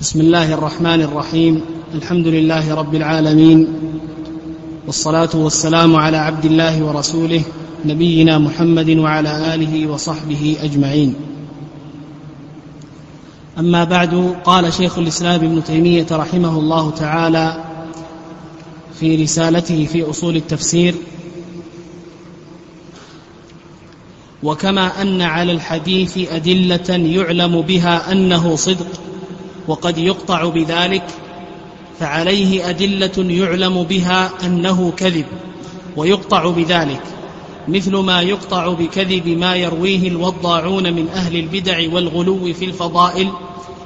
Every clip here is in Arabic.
بسم الله الرحمن الرحيم. الحمد لله رب العالمين. والصلاة والسلام على عبد الله ورسوله نبينا محمد وعلى آله وصحبه أجمعين. أما بعد قال شيخ الإسلام ابن تيمية رحمه الله تعالى في رسالته في أصول التفسير وكما أن على الحديث أدلة يعلم بها أنه صدق. وقد يقطع بذلك فعليه أدلة يعلم بها أنه كذب ويقطع بذلك مثل ما يقطع بكذب ما يرويه الوضاعون من أهل البدع والغلو في الفضائل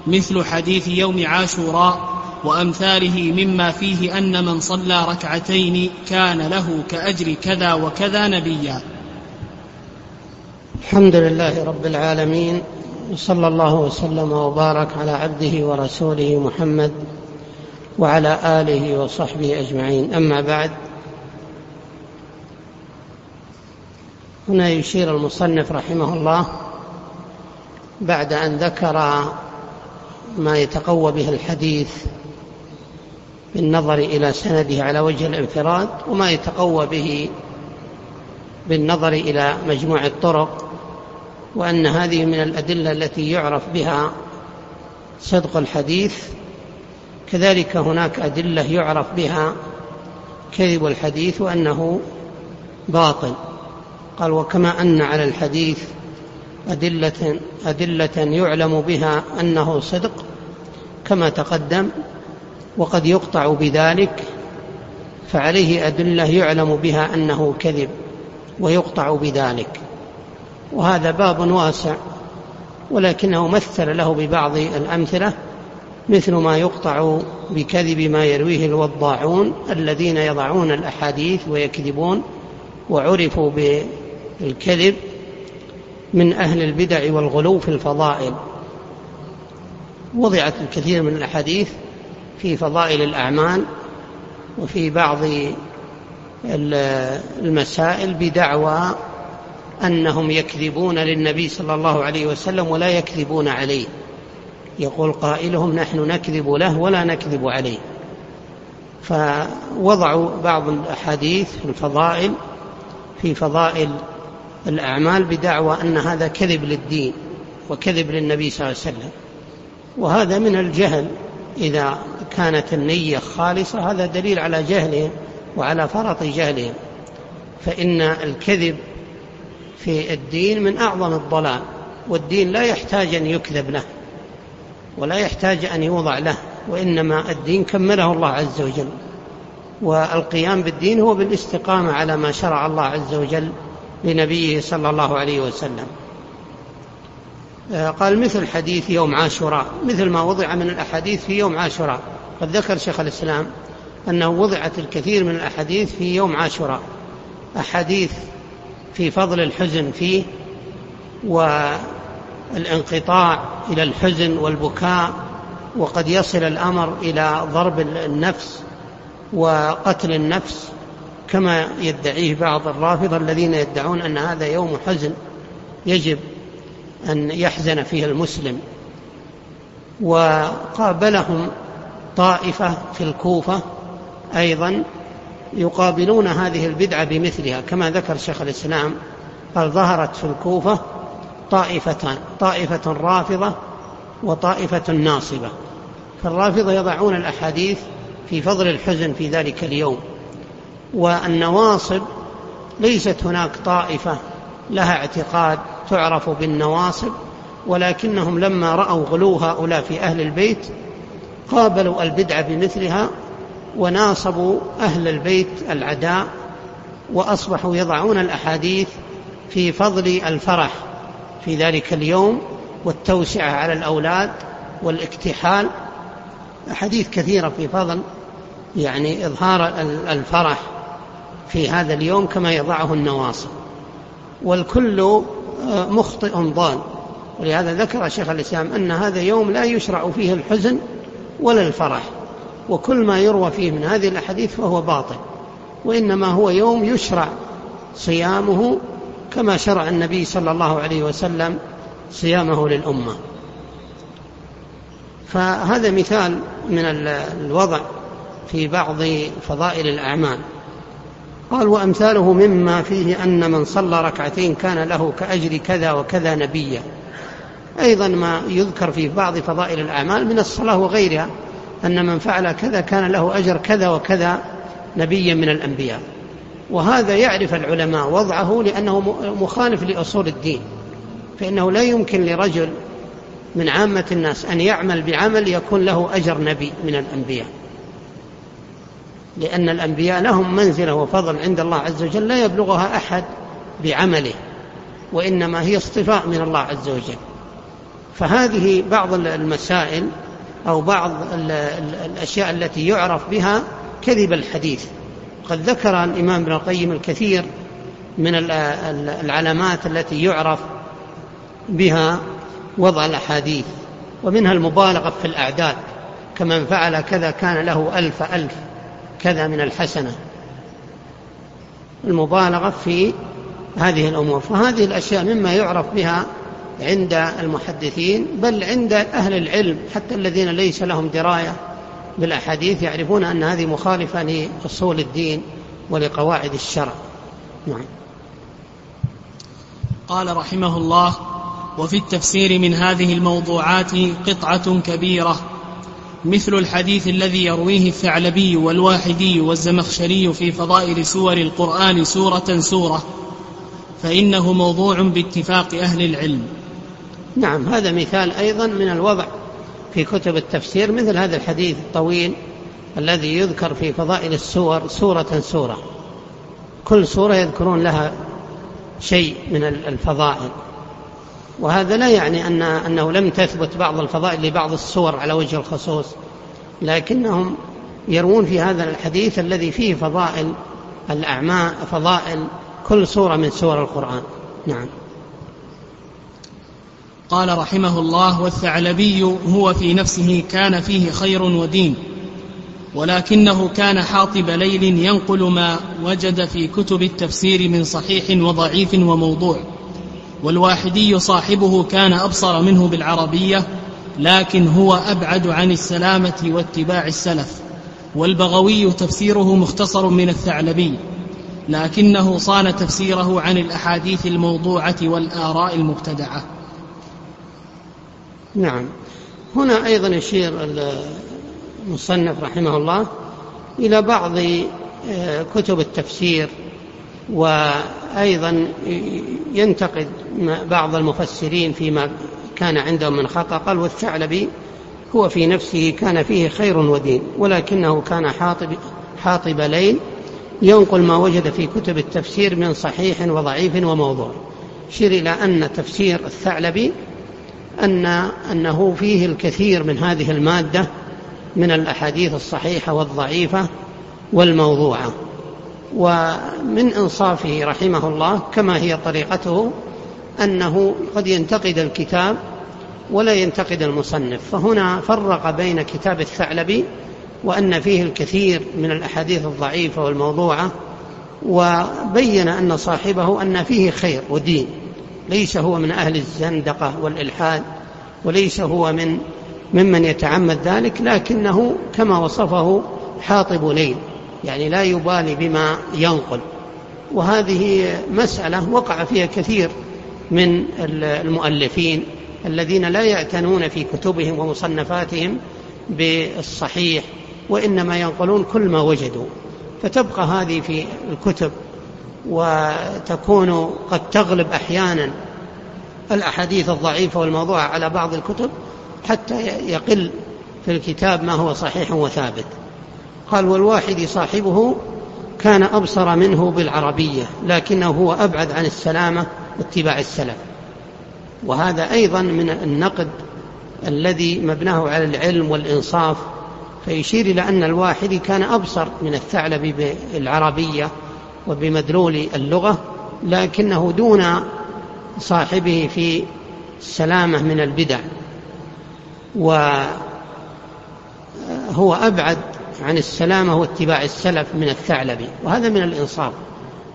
مثل حديث يوم عاشوراء وأمثاله مما فيه أن من صلى ركعتين كان له كأجر كذا وكذا نبيا. الحمد لله رب العالمين وصلى الله وسلم وبارك على عبده ورسوله محمد وعلى آله وصحبه أجمعين. أما بعد هنا يشير المصنف رحمه الله بعد أن ذكر ما يتقوى به الحديث بالنظر إلى سنده على وجه الانفراد وما يتقوى به بالنظر إلى مجموع الطرق وأن هذه من الأدلة التي يعرف بها صدق الحديث. كذلك هناك أدلة يعرف بها كذب الحديث وأنه باطل. قال وكما أن على الحديث أدلة, أدلة يعلم بها أنه صدق كما تقدم وقد يقطع بذلك فعليه أدلة يعلم بها أنه كذب ويقطع بذلك. وهذا باب واسع ولكنه مثل له ببعض الأمثلة مثل ما يقطع بكذب ما يرويه الوضاعون الذين يضعون الأحاديث ويكذبون وعرفوا بالكذب من أهل البدع والغلو في الفضائل. وضعت الكثير من الأحاديث في فضائل الأعمال وفي بعض المسائل بدعوى أنهم يكذبون للنبي صلى الله عليه وسلم ولا يكذبون عليه. يقول قائلهم نحن نكذب له ولا نكذب عليه. فوضعوا بعض الأحاديث في الفضائل في فضائل الأعمال بدعوى أن هذا كذب للدين وكذب للنبي صلى الله عليه وسلم. وهذا من الجهل. إذا كانت النية خالصة هذا دليل على جهلهم وعلى فرط جهلهم. فإن الكذب في الدين من أعظم الضلال والدين لا يحتاج أن يكذب له ولا يحتاج أن يوضع له وإنما الدين كمله الله عز وجل. والقيام بالدين هو بالاستقامة على ما شرع الله عز وجل لنبيه صلى الله عليه وسلم. قال مثل حديث يوم عاشوراء مثل ما وضع من الأحاديث في يوم عاشوراء. قد ذكر شيخ الإسلام أنه وضعت الكثير من الأحاديث في يوم عاشوراء. أحاديث في فضل الحزن فيه والانقطاع إلى الحزن والبكاء وقد يصل الأمر إلى ضرب النفس وقتل النفس كما يدعيه بعض الرافضة الذين يدعون أن هذا يوم حزن يجب أن يحزن فيه المسلم. وقابلهم طائفة في الكوفة أيضا يقابلون هذه البدعة بمثلها كما ذكر شيخ الإسلام قال ظهرت في الكوفة طائفتان طائفة رافضة وطائفة ناصبة. فالرافضة يضعون الأحاديث في فضل الحزن في ذلك اليوم. والنواصب ليست هناك طائفة لها اعتقاد تعرف بالنواصب ولكنهم لما رأوا غلو هؤلاء في أهل البيت قابلوا البدعة بمثلها وناصبوا أهل البيت العداء وأصبحوا يضعون الأحاديث في فضل الفرح في ذلك اليوم والتوسعة على الأولاد والاكتحال. أحاديث كثيرة في فضل يعني إظهار الفرح في هذا اليوم كما يضعه النواصب. والكل مخطئ ضال. ولهذا ذكر شيخ الإسلام أن هذا يوم لا يشرع فيه الحزن ولا الفرح. وكل ما يروى فيه من هذه الأحاديث فهو باطل وإنما هو يوم يشرع صيامه كما شرع النبي صلى الله عليه وسلم صيامه للأمة. فهذا مثال من الوضع في بعض فضائل الأعمال. قال وأمثاله مما فيه أن من صلى ركعتين كان له كأجر كذا وكذا نبيا. أيضا ما يذكر في بعض فضائل الأعمال من الصلاة وغيرها أن من فعل كذا كان له أجر كذا وكذا نبيا من الأنبياء. وهذا يعرف العلماء وضعه لأنه مخالف لأصول الدين. فإنه لا يمكن لرجل من عامة الناس أن يعمل بعمل يكون له أجر نبي من الأنبياء. لأن الأنبياء لهم منزلة وفضل عند الله عز وجل لا يبلغها أحد بعمله وإنما هي اصطفاء من الله عز وجل. فهذه بعض المسائل أو بعض الأشياء التي يعرف بها كذب الحديث. قد ذكر الإمام ابن القيم الكثير من العلامات التي يعرف بها وضع الأحاديث ومنها المبالغة في الأعداد. كمن فعل كذا كان له ألف ألف كذا من الحسنة. المبالغة في هذه الأمور. فهذه الأشياء مما يعرف بها عند المحدثين بل عند أهل العلم حتى الذين ليس لهم دراية بالأحاديث يعرفون أن هذه مخالفة لأصول الدين ولقواعد الشرع. نعم. قال رحمه الله وفي التفسير من هذه الموضوعات قطعة كبيرة مثل الحديث الذي يرويه الثعلبي والواحدي والزمخشري في فضائل سور القرآن سورة سورة فإنه موضوع باتفاق أهل العلم. نعم هذا مثال أيضا من الوضع في كتب التفسير مثل هذا الحديث الطويل الذي يذكر في فضائل السور سورة سورة. كل سورة يذكرون لها شيء من الفضائل. وهذا لا يعني أن أنه لم تثبت بعض الفضائل لبعض السور على وجه الخصوص لكنهم يروون في هذا الحديث الذي فيه فضائل الأعمال فضائل كل سورة من سور القرآن. نعم. قال رحمه الله والثعلبي هو في نفسه كان فيه خير ودين ولكنه كان حاطب ليل ينقل ما وجد في كتب التفسير من صحيح وضعيف وموضوع والواحدي صاحبه كان أبصر منه بالعربية لكن هو أبعد عن السلامة واتباع السلف والبغوي تفسيره مختصر من الثعلبي لكنه صان تفسيره عن الأحاديث الموضوعة والآراء المبتدعة. نعم. هنا أيضا يشير المصنف رحمه الله إلى بعض آه، كتب التفسير وأيضا ينتقد بعض المفسرين فيما كان عندهم من خطأ قال والثعلبي هو في نفسه كان فيه خير ودين ولكنه كان حاطب, حاطب ليل ينقل ما وجد في كتب التفسير من صحيح وضعيف وموضوع. شير إلى أن تفسير الثعلبي أن أنه فيه الكثير من هذه المادة من الأحاديث الصحيحة والضعيفة والموضوعة. ومن إنصافه رحمه الله كما هي طريقته أنه قد ينتقد الكتاب ولا ينتقد المصنف. فهنا فرق بين كتاب الثعلبي وأن فيه الكثير من الأحاديث الضعيفة والموضوعة وبين أن صاحبه أن فيه خير ودين. ليس هو من أهل الزندقة والإلحاد وليس هو من ممن يتعمد ذلك لكنه كما وصفه حاطب ليل يعني لا يبالي بما ينقل. وهذه مسألة وقع فيها كثير من المؤلفين الذين لا يعتنون في كتبهم ومصنفاتهم بالصحيح وإنما ينقلون كل ما وجدوا. فتبقى هذه في الكتب وتكون قد تغلب أحيانا الأحاديث الضعيفة والموضوعة على بعض الكتب حتى يقل في الكتاب ما هو صحيح وثابت قال والواحد صاحبه كان أبصر منه بالعربية لكنه هو أبعد عن السلامة واتباع السلف. وهذا أيضا من النقد الذي مبناه على العلم والإنصاف فيشير إلى أن الواحد كان أبصر من الثعلب بالعربية وبمدلول اللغة لكنه دون صاحبه في السلامة من البدع. وهو أبعد عن السلامة واتباع السلف من الثعلبي وهذا من الإنصاف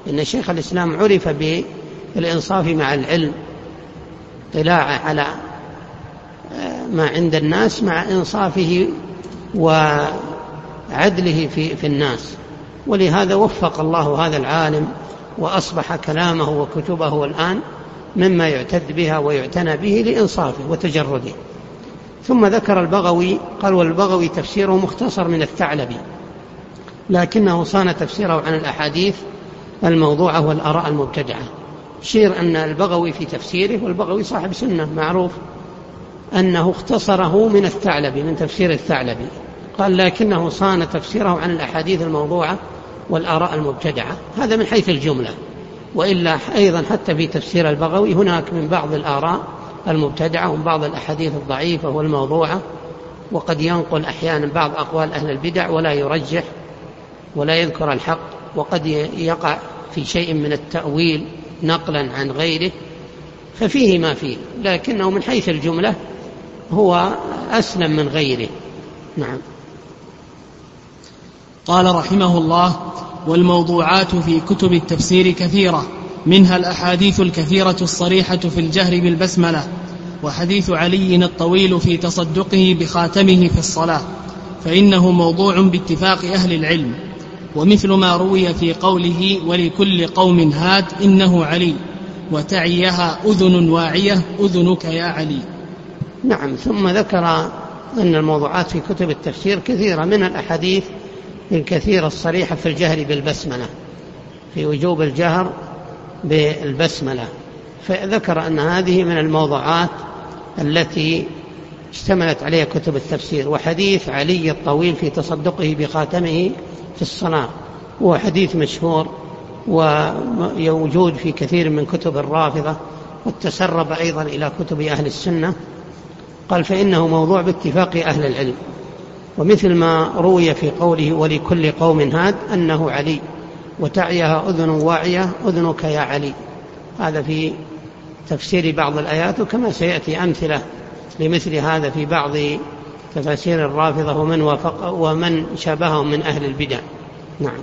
إن شيخ الإسلام عرف بالإنصاف مع العلم طلاعة على ما عند الناس مع إنصافه وعدله في, في الناس. ولهذا وفق الله هذا العالم وأصبح كلامه وكتبه الآن مما يعتد بها ويعتنى به لإنصافه وتجرده. ثم ذكر البغوي قال والبغوي تفسيره مختصر من الثعلبي لكنه صان تفسيره عن الأحاديث الموضوعة والآراء المبتدعة. شير أن البغوي في تفسيره والبغوي صاحب سنة معروف أنه اختصره من الثعلبي من تفسير الثعلبي. قال لكنه صان تفسيره عن الأحاديث الموضوعة والآراء المبتدعة هذا من حيث الجملة. وإلا أيضا حتى في تفسير البغوي هناك من بعض الآراء المبتدعة ومن بعض الأحاديث الضعيفة والموضوعة وقد ينقل أحيانا بعض أقوال أهل البدع ولا يرجح ولا يذكر الحق وقد يقع في شيء من التأويل نقلا عن غيره ففيه ما فيه. لكنه من حيث الجملة هو أسلم من غيره. نعم. قال رحمه الله والموضوعات في كتب التفسير كثيرة منها الأحاديث الكثيرة الصريحة في الجهر بالبسملة وحديث علي الطويل في تصدقه بخاتمه في الصلاة فإنه موضوع باتفاق أهل العلم ومثل ما روي في قوله ولكل قوم هاد إنه علي وتعيها أذن واعية أذنك يا علي. نعم ثم ذكر أن الموضوعات في كتب التفسير كثيرة من الأحاديث الكثيرة الصريحة في الجهر بالبسملة في وجوب الجهر بالبسملة. فذكر أن هذه من الموضوعات التي اشتملت عليها كتب التفسير وحديث علي الطويل في تصدقه بخاتمه في الصلاة هو حديث مشهور ويوجود في كثير من كتب الرافضة وتسرب أيضا إلى كتب أهل السنة. قال فإنه موضوع باتفاق أهل العلم. ومثل ما روي في قوله ولكل قوم هاد أنه علي وتعيها أذن واعية أذنك يا علي. هذا في تفسير بعض الآيات وكما سيأتي أمثلة لمثل هذا في بعض تفاسير الرافضة ومن وافق ومن شابههم من أهل البدع. نعم.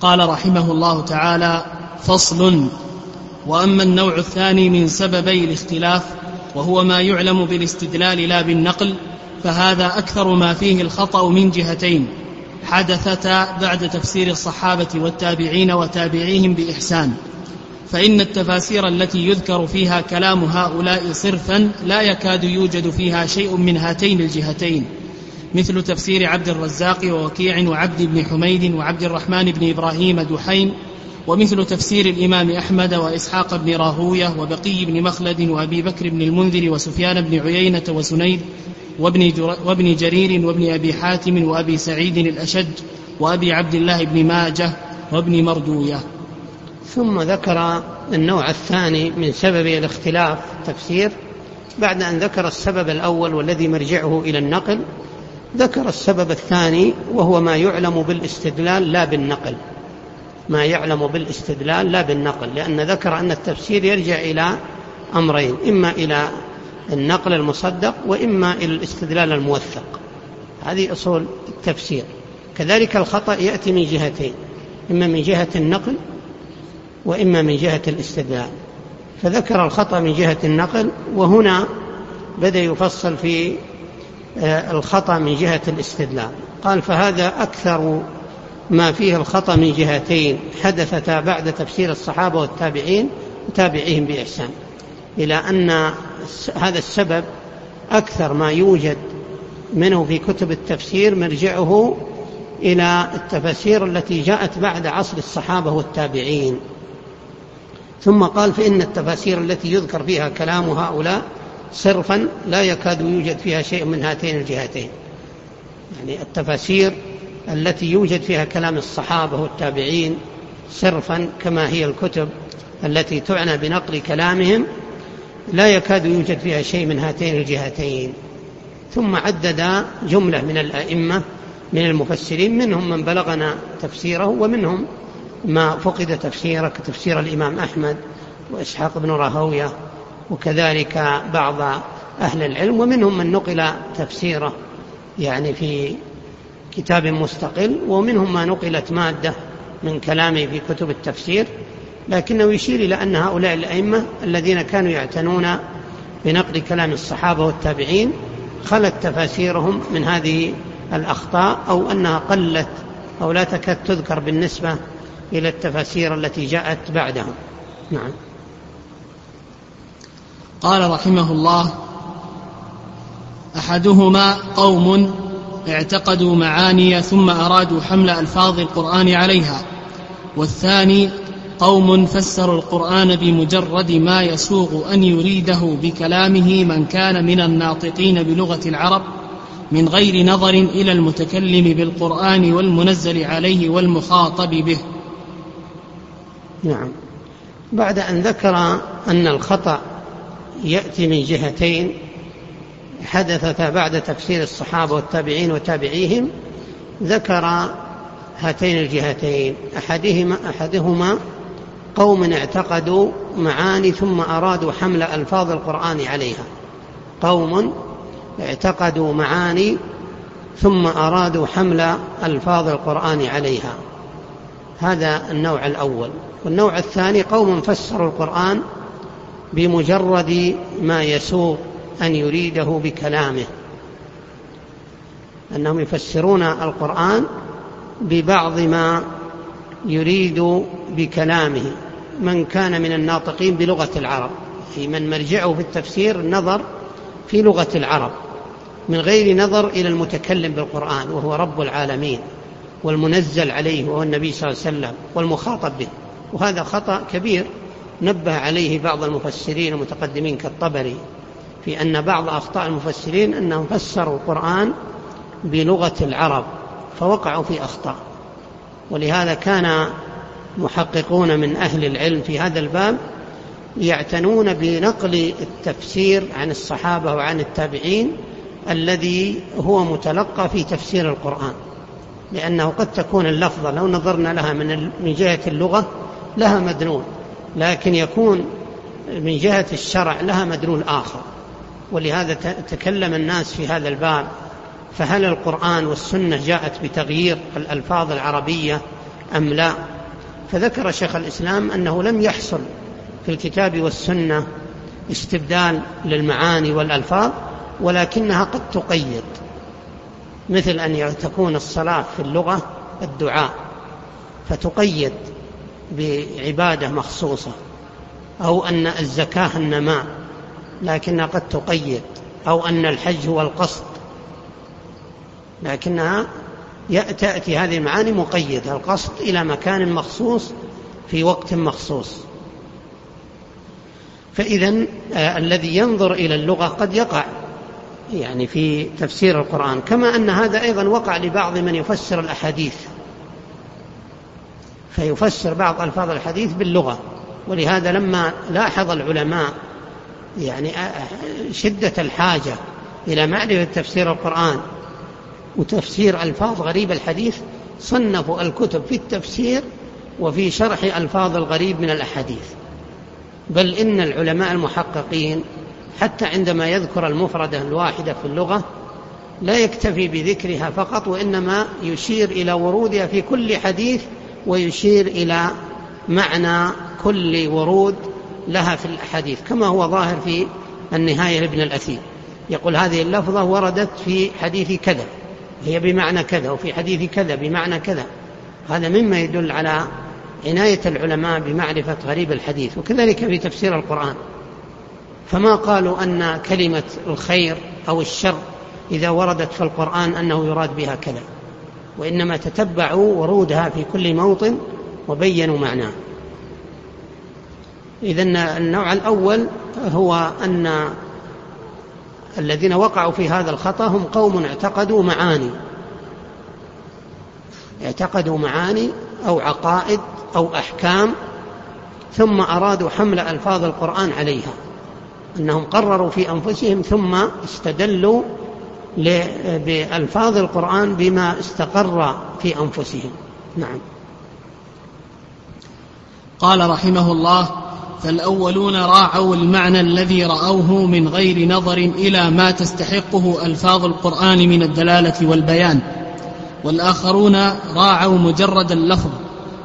قال رحمه الله تعالى فصل. وأما النوع الثاني من سببي الاختلاف وهو ما يعلم بالاستدلال لا بالنقل فهذا أكثر ما فيه الخطأ من جهتين حدثتا بعد تفسير الصحابة والتابعين وتابعيهم بإحسان. فإن التفاسير التي يذكر فيها كلام هؤلاء صرفا لا يكاد يوجد فيها شيء من هاتين الجهتين مثل تفسير عبد الرزاق ووكيع وعبد بن حميد وعبد الرحمن بن إبراهيم دحيم ومثل تفسير الإمام أحمد وإسحاق بن راهوية وبقي بن مخلد وأبي بكر بن المنذر وسفيان بن عيينة وسنيد وابن, وابن جرير وابن أبي حاتم وأبي سعيد الأشج وأبي عبد الله بن ماجه وابن مردوية. ثم ذكر النوع الثاني من سبب الاختلاف تفسير. بعد أن ذكر السبب الأول والذي مرجعه إلى النقل ذكر السبب الثاني وهو ما يعلم بالاستدلال لا بالنقل. ما يعلم بالاستدلال لا بالنقل لأن ذكر أن التفسير يرجع إلى أمرين إما إلى النقل المصدق وإما إلى الاستدلال الموثق. هذه أصول التفسير. كذلك الخطأ يأتي من جهتين إما من جهة النقل وإما من جهة الاستدلال. فذكر الخطأ من جهة النقل وهنا بدأ يفصل في آه، الخطأ من جهة الاستدلال. قال فهذا أكثر ما فيه الخطأ من جهتين حدثتا بعد تفسير الصحابة والتابعين وتابعيهم بإحسان. إلى أن هذا السبب أكثر ما يوجد منه في كتب التفسير مرجعه إلى التفاسير التي جاءت بعد عصر الصحابة والتابعين. ثم قال فإن التفاسير التي يذكر فيها كلام هؤلاء صرفا لا يكاد يوجد فيها شيء من هاتين الجهتين. يعني التفاسير التي يوجد فيها كلام الصحابة والتابعين صرفا كما هي الكتب التي تعنى بنقل كلامهم لا يكاد يوجد فيها شيء من هاتين الجهتين. ثم عدد جملة من الأئمة من المفسرين منهم من بلغنا تفسيره ومنهم ما فقد تفسيره كتفسير الإمام أحمد وإسحاق بن راهوية وكذلك بعض أهل العلم ومنهم من نقل تفسيره يعني في كتاب مستقل ومنهم ما نقلت مادة من كلامه في كتب التفسير. لكنه يشير إلى أن هؤلاء الأئمة الذين كانوا يعتنون بنقل كلام الصحابة والتابعين خلت تفاسيرهم من هذه الأخطاء أو أنها قلت أو لا تكاد تذكر بالنسبة إلى التفاسير التي جاءت بعدهم. نعم. قال رحمه الله أحدهما قوم اعتقدوا معاني ثم أرادوا حمل ألفاظ القرآن عليها والثاني قوم فسروا القرآن بمجرد ما يسوغ أن يريده بكلامه من كان من الناطقين بلغة العرب من غير نظر إلى المتكلم بالقرآن والمنزل عليه والمخاطب به. نعم. بعد أن ذكر أن الخطأ يأتي من جهتين حدثتا بعد تفسير الصحابة والتابعين وتابعيهم ذكر هاتين الجهتين أحدهما, أحدهما قوم اعتقدوا معاني ثم أرادوا حمل ألفاظ القرآن عليها. قوم اعتقدوا معاني ثم أرادوا حمل ألفاظ القرآن عليها. هذا النوع الأول. والنوع الثاني قوم فسروا القرآن بمجرد ما يسوق أن يريده بكلامه. أنهم يفسرون القرآن ببعض ما يريد بكلامه. من كان من الناطقين بلغة العرب في من مرجعه في التفسير النظر في لغة العرب من غير نظر إلى المتكلم بالقرآن وهو رب العالمين والمنزل عليه وهو النبي صلى الله عليه وسلم والمخاطب به. وهذا خطأ كبير نبه عليه بعض المفسرين المتقدمين كالطبري في أن بعض أخطاء المفسرين أنهم فسروا القرآن بلغة العرب فوقعوا في أخطاء. ولهذا كان محققون من أهل العلم في هذا الباب يعتنون بنقل التفسير عن الصحابة وعن التابعين الذي هو متلقى في تفسير القرآن لأنه قد تكون اللفظة لو نظرنا لها من جهة اللغة لها مدلول لكن يكون من جهة الشرع لها مدلول آخر. ولهذا تكلم الناس في هذا الباب فهل القرآن والسنة جاءت بتغيير الألفاظ العربية أم لا؟ فذكر شيخ الإسلام أنه لم يحصل في الكتاب والسنة استبدال للمعاني والألفاظ ولكنها قد تقيد مثل أن تكون الصلاة في اللغة الدعاء فتقيد بعبادة مخصوصة أو أن الزكاة النماء لكنها قد تقيد أو أن الحج هو القصد لكنها تأتي هذه المعاني مقيدة. القصد إلى مكان مخصوص في وقت مخصوص. فإذا آه الذي ينظر إلى اللغة قد يقع يعني في تفسير القرآن كما أن هذا أيضا وقع لبعض من يفسر الأحاديث. فيفسر بعض ألفاظ الحديث باللغة. ولهذا لما لاحظ العلماء يعني شدة الحاجة إلى معرفة تفسير القرآن وتفسير ألفاظ غريب الحديث صنفوا الكتب في التفسير وفي شرح ألفاظ الغريب من الأحاديث. بل إن العلماء المحققين حتى عندما يذكر المفردة الواحدة في اللغة لا يكتفي بذكرها فقط وإنما يشير إلى ورودها في كل حديث ويشير إلى معنى كل ورود لها في الأحاديث كما هو ظاهر في النهاية لابن الأثير. يقول هذه اللفظة وردت في حديث كذا. هي بمعنى كذا وفي حديث كذا بمعنى كذا. هذا مما يدل على عناية العلماء بمعرفة غريب الحديث وكذلك في تفسير القرآن. فما قالوا أن كلمة الخير أو الشر إذا وردت في القرآن أنه يراد بها كذا؟ وإنما تتبعوا ورودها في كل موطن وبينوا معناه. إذا النوع الأول هو أن الذين وقعوا في هذا الخطأ هم قوم اعتقدوا معاني. اعتقدوا معاني أو عقائد أو أحكام ثم أرادوا حمل ألفاظ القرآن عليها. أنهم قرروا في أنفسهم ثم استدلوا بألفاظ القرآن بما استقر في أنفسهم. نعم. قال رحمه الله فالأولون راعوا المعنى الذي رأوه من غير نظر إلى ما تستحقه ألفاظ القرآن من الدلالة والبيان. والآخرون راعوا مجرد اللفظ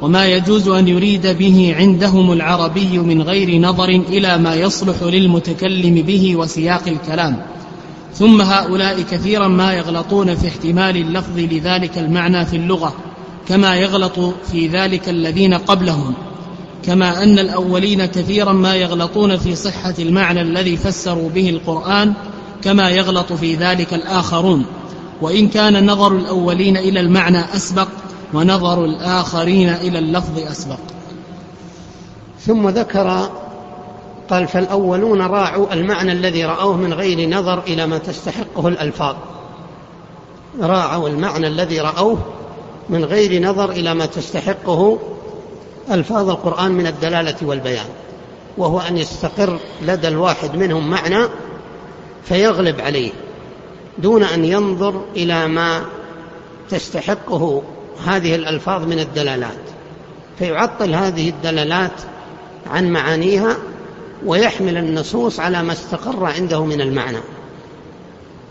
وما يجوز أن يريد به عندهم العربي من غير نظر إلى ما يصلح للمتكلم به وسياق الكلام. ثم هؤلاء كثيرا ما يغلطون في احتمال اللفظ لذلك المعنى في اللغة كما يغلط في ذلك الذين قبلهم. كما أن الأولين كثيرا ما يغلطون في صحة المعنى الذي فسروا به القرآن كما يغلط في ذلك الآخرون. وإن كان نظر الأولين إلى المعنى أسبق ونظر الآخرين إلى اللفظ أسبق. ثم ذكر قال فالأولون راعوا المعنى الذي رأوه من غير نظر إلى ما تستحقه الألفاظ. راعوا المعنى الذي رأوه من غير نظر إلى ما تستحقه ألفاظ القرآن من الدلالة والبيان وهو أن يستقر لدى الواحد منهم معنى فيغلب عليه دون أن ينظر إلى ما تستحقه هذه الألفاظ من الدلالات. فيعطل هذه الدلالات عن معانيها ويحمل النصوص على ما استقر عنده من المعنى.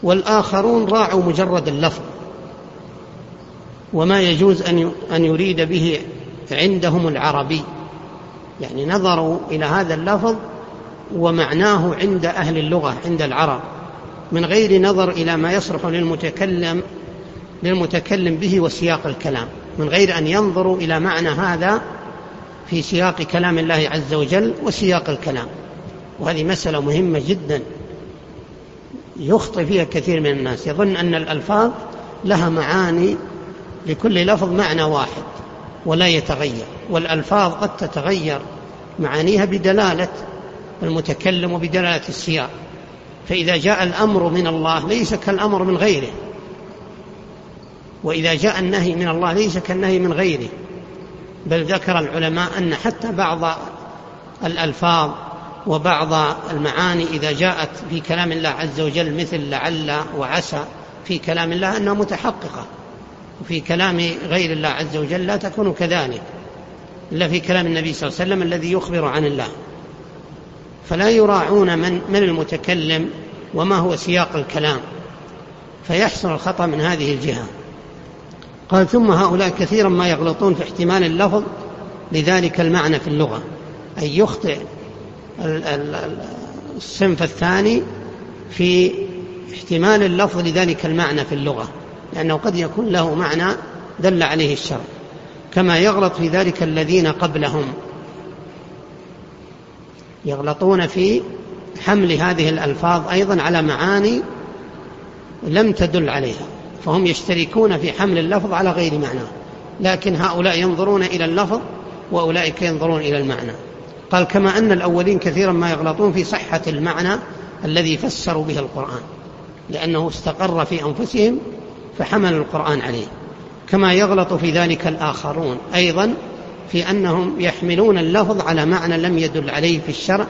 والآخرون راعوا مجرد اللفظ وما يجوز أن يريد به عندهم العربي. يعني نظروا إلى هذا اللفظ ومعناه عند أهل اللغة عند العرب من غير نظر إلى ما يصلح للمتكلم للمتكلم به وسياق الكلام من غير أن ينظروا إلى معنى هذا في سياق كلام الله عز وجل وسياق الكلام. وهذه مسألة مهمة جدا يخطئ فيها كثير من الناس. يظن أن الألفاظ لها معاني لكل لفظ معنى واحد. ولا يتغير والألفاظ قد تتغير معانيها بدلالة المتكلم وبدلالة السياق. فإذا جاء الأمر من الله ليس كالأمر من غيره. وإذا جاء النهي من الله ليس كالنهي من غيره. بل ذكر العلماء أن حتى بعض الألفاظ وبعض المعاني إذا جاءت في كلام الله عز وجل مثل لعل وعسى في كلام الله أنها متحققة. وفي كلام غير الله عز وجل لا تكون كذلك إلا في كلام النبي صلى الله عليه وسلم الذي يخبر عن الله. فلا يراعون من, من المتكلم وما هو سياق الكلام فيحصل الخطأ من هذه الجهة. قال ثم هؤلاء كثيرا ما يغلطون في احتمال اللفظ لذلك المعنى في اللغة أي يخطئ الصنف الثاني في احتمال اللفظ لذلك المعنى في اللغة. لأنه قد يكون له معنى دل عليه الشرع كما يغلط في ذلك الذين قبلهم. يغلطون في حمل هذه الألفاظ أيضا على معاني لم تدل عليها فهم يشتركون في حمل اللفظ على غير معنى لكن هؤلاء ينظرون إلى اللفظ وأولئك ينظرون إلى المعنى. قال كما أن الأولين كثيرا ما يغلطون في صحة المعنى الذي فسروا به القرآن لأنه استقر في أنفسهم فحملوا القرآن عليه. كما يغلط في ذلك الآخرون أيضا في أنهم يحملون اللفظ على معنى لم يدل عليه في الشرع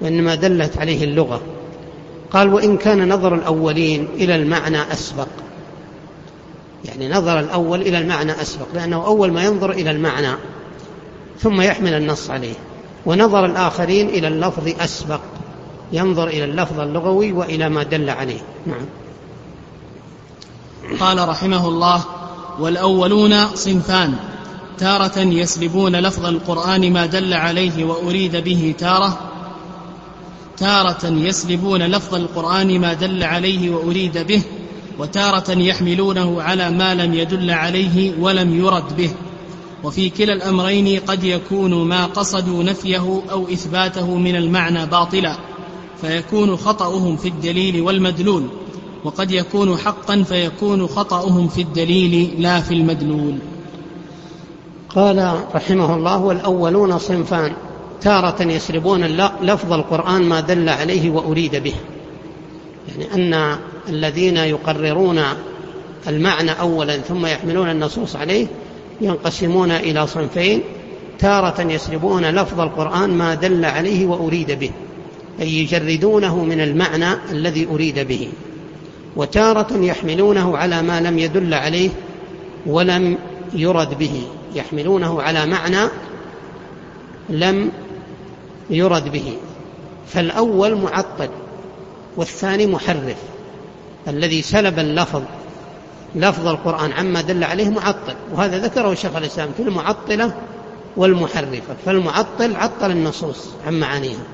وإنما دلت عليه اللغة. قال وإن كان نظر الأولين إلى المعنى أسبق. يعني نظر الأول إلى المعنى أسبق لأنه أول ما ينظر إلى المعنى ثم يحمل النص عليه. ونظر الآخرين إلى اللفظ أسبق ينظر إلى اللفظ اللغوي وإلى ما دل عليه. نعم. قال رحمه الله والأولون صنفان. تارة يسلبون لفظ القرآن ما دل عليه وأريد به تارة. تارة يسلبون لفظ القرآن ما دل عليه وأريد به وتارة يحملونه على ما لم يدل عليه ولم يرد به. وفي كلا الأمرين قد يكون ما قصدوا نفيه أو إثباته من المعنى باطلا فيكون خطأهم في الدليل والمدلول. وقد يكون حقا فيكون خطأهم في الدليل لا في المدلول. قال رحمه الله والأولون صنفان. تارة يسربون لفظ القرآن ما دل عليه وأريد به. يعني أن الذين يقررون المعنى أولا ثم يحملون النصوص عليه ينقسمون إلى صنفين. تارة يسربون لفظ القرآن ما دل عليه وأريد به أي يجردونه من المعنى الذي أريد به. وتارة يحملونه على ما لم يدل عليه ولم يرد به يحملونه على معنى لم يرد به. فالأول معطل والثاني محرف. الذي سلب اللفظ لفظ القرآن عما دل عليه معطل. وهذا ذكره شيخ الإسلام في المعطلة والمحرفة. فالمعطل عطل النصوص عن معانيها.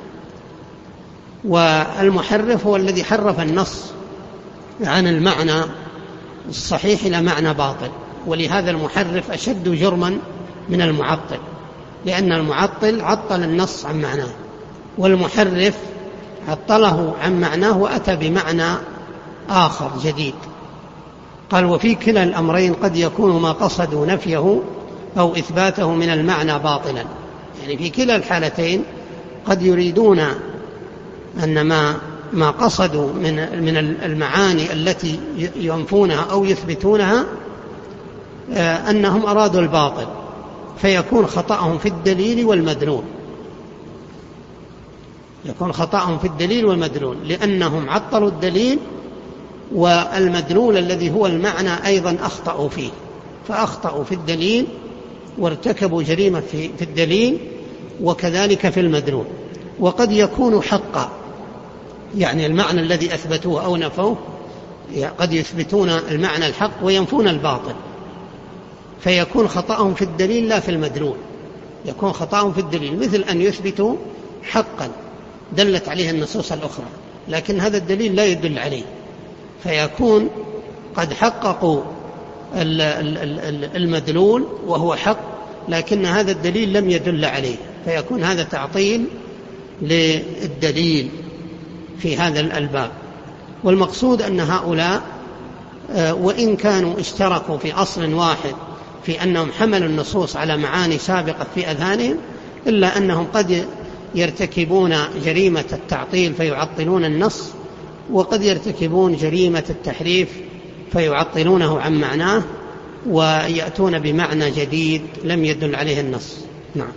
والمحرف هو الذي حرف النص. عن المعنى الصحيح إلى معنى باطل. ولهذا المحرف أشد جرما من المعطل لأن المعطل عطل النص عن معناه والمحرف عطله عن معناه وأتى بمعنى آخر جديد. قال وفي كلا الأمرين قد يكون ما قصدوا نفيه أو إثباته من المعنى باطلا. يعني في كلا الحالتين قد يريدون أن ما ما قصدوا من من المعاني التي ينفونها أو يثبتونها آه، أنهم أرادوا الباطل فيكون خطأهم في الدليل والمدلول. يكون خطأهم في الدليل والمدلول لأنهم عطلوا الدليل والمدلول الذي هو المعنى أيضا أخطأوا فيه. فأخطأوا في الدليل وارتكبوا جريمة في, في الدليل وكذلك في المدلول. وقد يكون حقا يعني المعنى الذي أثبتوه أو نفوه قد يثبتون المعنى الحق وينفون الباطل. فيكون خطأهم في الدليل لا في المدلول. يكون خطأهم في الدليل مثل أن يثبتوا حقا دلت عليه النصوص الأخرى لكن هذا الدليل لا يدل عليه. فيكون قد حققوا المدلول وهو حق لكن هذا الدليل لم يدل عليه. فيكون هذا تعطيل للدليل. في هذا الباب والمقصود أن هؤلاء آه، وإن كانوا اشتركوا في أصل واحد في أنهم حملوا النصوص على معاني سابقة في أذهانهم إلا أنهم قد يرتكبون جريمة التعطيل فيعطلون النص وقد يرتكبون جريمة التحريف فيعطلونه عن معناه ويأتون بمعنى جديد لم يدل عليه النص. نعم.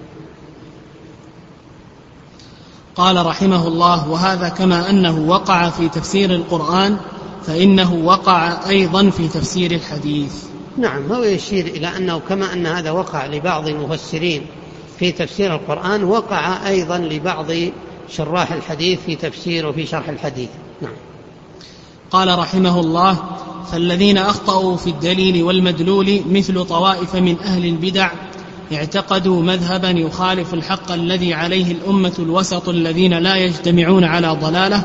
قال رحمه الله وهذا كما أنه وقع في تفسير القرآن فإنه وقع أيضا في تفسير الحديث. نعم هو يشير إلى أنه كما أن هذا وقع لبعض المفسرين في تفسير القرآن وقع أيضا لبعض شراح الحديث في تفسير وفي شرح الحديث. نعم. قال رحمه الله فالذين أخطأوا في الدليل والمدلول مثل طوائف من أهل البدع اعتقدوا مذهبا يخالف الحق الذي عليه الأمة الوسط الذين لا يجتمعون على ضلالة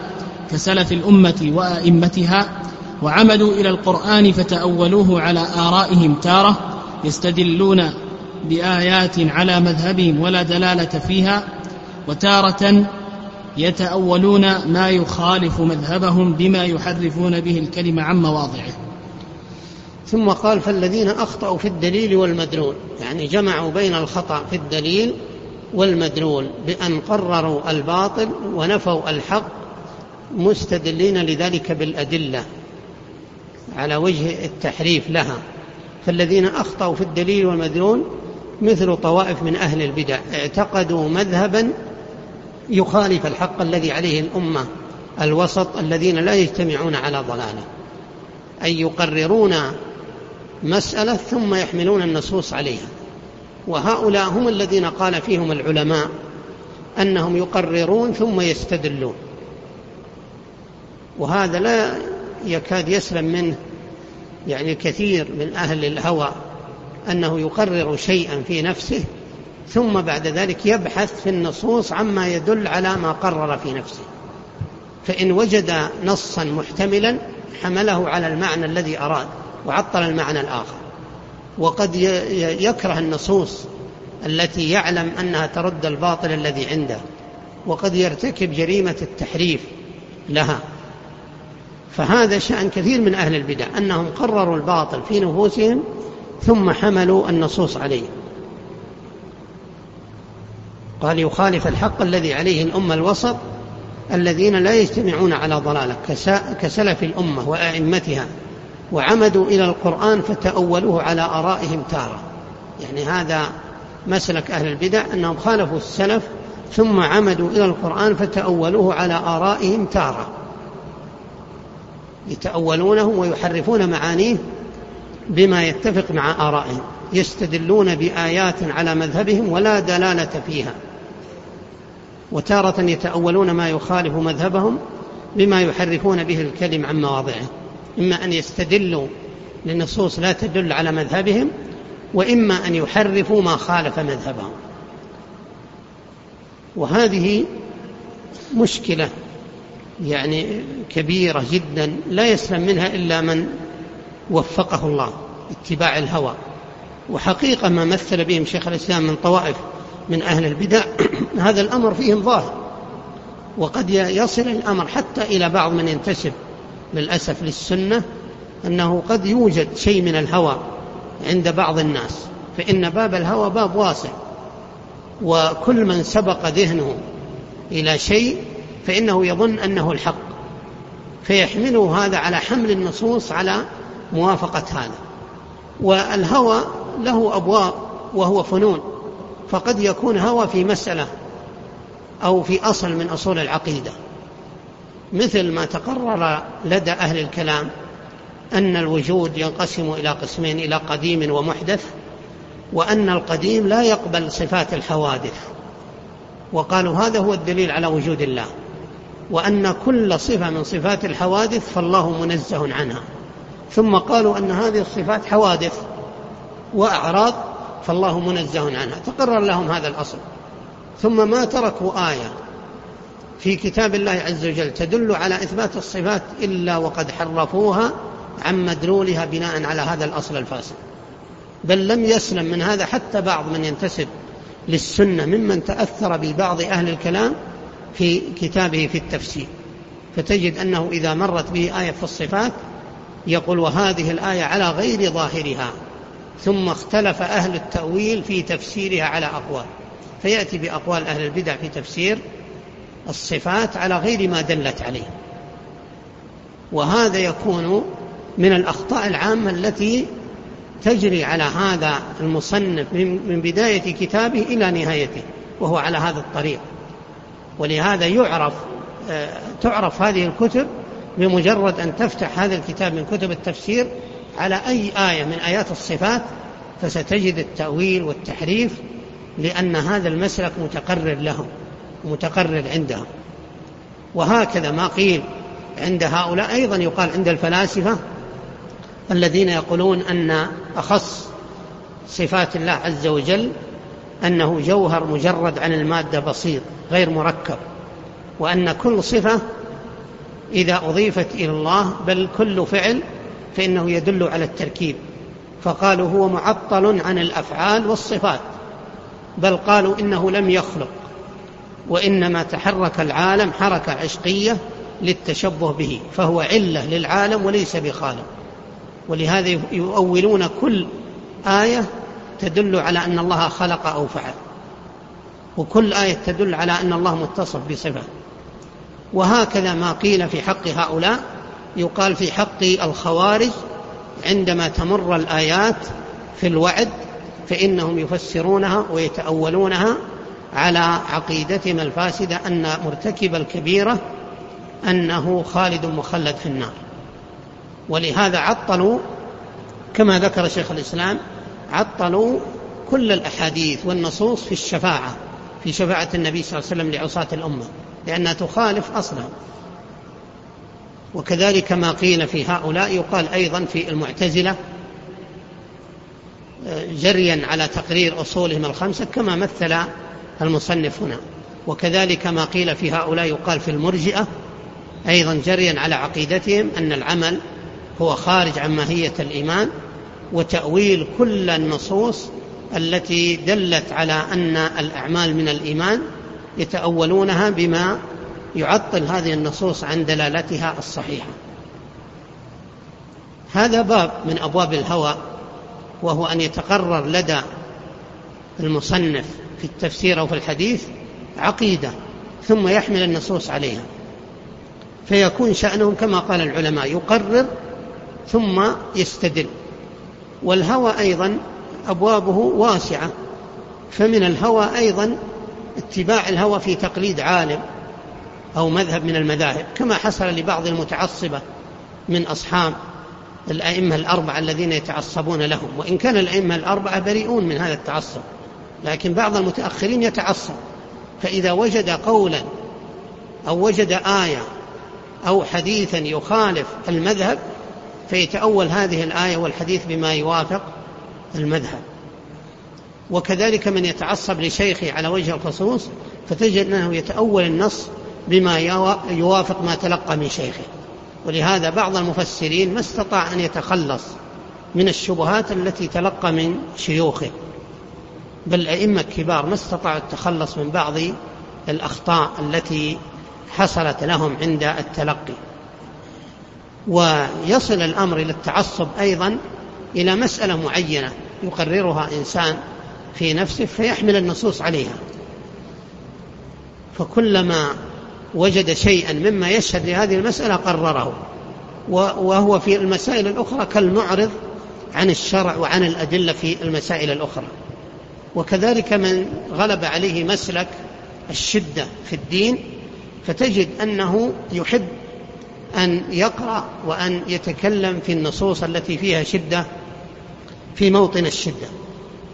كسلف الأمة وأئمتها وعمدوا إلى القرآن فتأولوه على آرائهم تارة يستدلون بآيات على مذهبهم ولا دلالة فيها وتارة يتأولون ما يخالف مذهبهم بما يحرفون به الكلمة عن مواضعه. ثم قال فالذين أخطأوا في الدليل والمدلول. يعني جمعوا بين الخطأ في الدليل والمدلول بأن قرروا الباطل ونفوا الحق مستدلين لذلك بالأدلة على وجه التحريف لها. فالذين أخطأوا في الدليل والمدلول مثل طوائف من أهل البدع اعتقدوا مذهبا يخالف الحق الذي عليه الأمة الوسط الذين لا يجتمعون على ضلاله أي يقررون مسألة ثم يحملون النصوص عليها. وهؤلاء هم الذين قال فيهم العلماء أنهم يقررون ثم يستدلون. وهذا لا يكاد يسلم منه يعني كثير من أهل الهوى أنه يقرر شيئا في نفسه ثم بعد ذلك يبحث في النصوص عما يدل على ما قرر في نفسه. فإن وجد نصا محتملا حمله على المعنى الذي أراد. وعطل المعنى الآخر. وقد يكره النصوص التي يعلم أنها ترد الباطل الذي عنده وقد يرتكب جريمة التحريف لها. فهذا شأن كثير من أهل البدع أنهم قرروا الباطل في نفوسهم ثم حملوا النصوص عليه. قال يخالف الحق الذي عليه الأمة الوسط الذين لا يجتمعون على ضلالة كسلف الأمة وأئمتها. وعمدوا إلى القرآن فتأولوه على آرائهم تارة. يعني هذا مسلك أهل البدع أنهم خالفوا السلف ثم عمدوا إلى القرآن فتأولوه على آرائهم تارة. يتأولونه ويحرفون معانيه بما يتفق مع آرائهم يستدلون بآيات على مذهبهم ولا دلالة فيها. وتارة يتأولون ما يخالف مذهبهم بما يحرفون به الكلم عن مواضعه. إما أن يستدلوا لنصوص لا تدل على مذهبهم وإما أن يحرفوا ما خالف مذهبهم. وهذه مشكلة يعني كبيرة جدا لا يسلم منها إلا من وفقه الله اتباع الهوى. وحقيقة ما مثل بهم شيخ الإسلام من طوائف من أهل البدع هذا الأمر فيهم ظاهر. وقد يصل الأمر حتى إلى بعض من ينتسب للأسف للسنة أنه قد يوجد شيء من الهوى عند بعض الناس فإن باب الهوى باب واسع وكل من سبق ذهنه إلى شيء فإنه يظن أنه الحق فيحمله هذا على حمل النصوص على موافقة هذا. والهوى له أبواب وهو فنون فقد يكون هوى في مسألة أو في أصل من أصول العقيدة. مثل ما تقرر لدى أهل الكلام أن الوجود ينقسم إلى قسمين إلى قديم ومحدث وأن القديم لا يقبل صفات الحوادث. وقالوا هذا هو الدليل على وجود الله. وأن كل صفة من صفات الحوادث فالله منزه عنها. ثم قالوا أن هذه الصفات حوادث وأعراض فالله منزه عنها. تقرر لهم هذا الأصل. ثم ما تركوا آية في كتاب الله عز وجل تدل على إثبات الصفات إلا وقد حرفوها عن مدلولها بناء على هذا الأصل الفاسد. بل لم يسلم من هذا حتى بعض من ينتسب للسنة ممن تأثر ببعض أهل الكلام في كتابه في التفسير. فتجد أنه إذا مرت به آية في الصفات يقول وهذه الآية على غير ظاهرها ثم اختلف أهل التأويل في تفسيرها على أقوال. فيأتي بأقوال أهل البدع في تفسير الصفات على غير ما دلت عليه. وهذا يكون من الأخطاء العامة التي تجري على هذا المصنف من بداية كتابه إلى نهايته وهو على هذا الطريق. ولهذا يعرف آه، تعرف هذه الكتب بمجرد أن تفتح هذا الكتاب من كتب التفسير على أي آية من آيات الصفات فستجد التأويل والتحريف لأن هذا المسلك متقرر لهم. متقرر عندهم وهكذا ما قيل عند هؤلاء أيضا يقال عند الفلاسفة الذين يقولون أن أخص صفات الله عز وجل أنه جوهر مجرد عن المادة بسيط غير مركب وأن كل صفة إذا أضيفت إلى الله بل كل فعل فإنه يدل على التركيب. فقالوا هو معطل عن الأفعال والصفات بل قالوا إنه لم يخلق. وإنما تحرك العالم حركة عشقية للتشبه به فهو علة للعالم وليس بخالق. ولهذا يؤولون كل آية تدل على أن الله خلق أو فعل. وكل آية تدل على أن الله متصف بصفة. وهكذا ما قيل في حق هؤلاء يقال في حق الخوارج عندما تمر الآيات في الوعد فإنهم يفسرونها ويتأولونها على عقيدتهم الفاسدة أن مرتكب الكبيرة أنه خالد مخلد في النار. ولهذا عطلوا كما ذكر شيخ الإسلام عطلوا كل الأحاديث والنصوص في الشفاعة في شفاعة النبي صلى الله عليه وسلم لعصاة الأمة لأنها تخالف أصلها وكذلك ما قيل في هؤلاء يقال أيضا في المعتزلة جريا على تقرير أصولهم الخمسة كما مثل المصنف هنا. وكذلك ما قيل في هؤلاء يقال في المرجئة أيضا جريا على عقيدتهم أن العمل هو خارج عن ماهية الإيمان وتأويل كل النصوص التي دلت على أن الأعمال من الإيمان يتأولونها بما يعطل هذه النصوص عن دلالتها الصحيحة. هذا باب من أبواب الهوى وهو أن يتقرر لدى المصنف في التفسير أو في الحديث عقيدة ثم يحمل النصوص عليها. فيكون شأنهم كما قال العلماء يقرر ثم يستدل. والهوى أيضا أبوابه واسعة. فمن الهوى أيضا اتباع الهوى في تقليد عالم أو مذهب من المذاهب كما حصل لبعض المتعصبة من أصحاب الأئمة الأربعة الذين يتعصبون لهم. وإن كان الأئمة الأربعة بريئون من هذا التعصب. لكن بعض المتأخرين يتعصب. فإذا وجد قولا أو وجد آية أو حديثا يخالف المذهب فيتأول هذه الآية والحديث بما يوافق المذهب. وكذلك من يتعصب لشيخه على وجه الخصوص فتجد أنه يتأول النص بما يوافق ما تلقى من شيخه. ولهذا بعض المفسرين ما استطاع أن يتخلص من الشبهات التي تلقى من شيوخه. بل أئمة كبار ما استطاعوا التخلص من بعض الأخطاء التي حصلت لهم عند التلقي. ويصل الأمر إلى التعصب أيضا إلى مسألة معينة يقررها إنسان في نفسه فيحمل النصوص عليها. فكلما وجد شيئا مما يشهد لهذه المسألة قرره. وهو في المسائل الأخرى كالمعرض عن الشرع وعن الأدلة في المسائل الأخرى. وكذلك من غلب عليه مسلك الشدة في الدين فتجد أنه يحب أن يقرأ وأن يتكلم في النصوص التي فيها شدة في موطن الشدة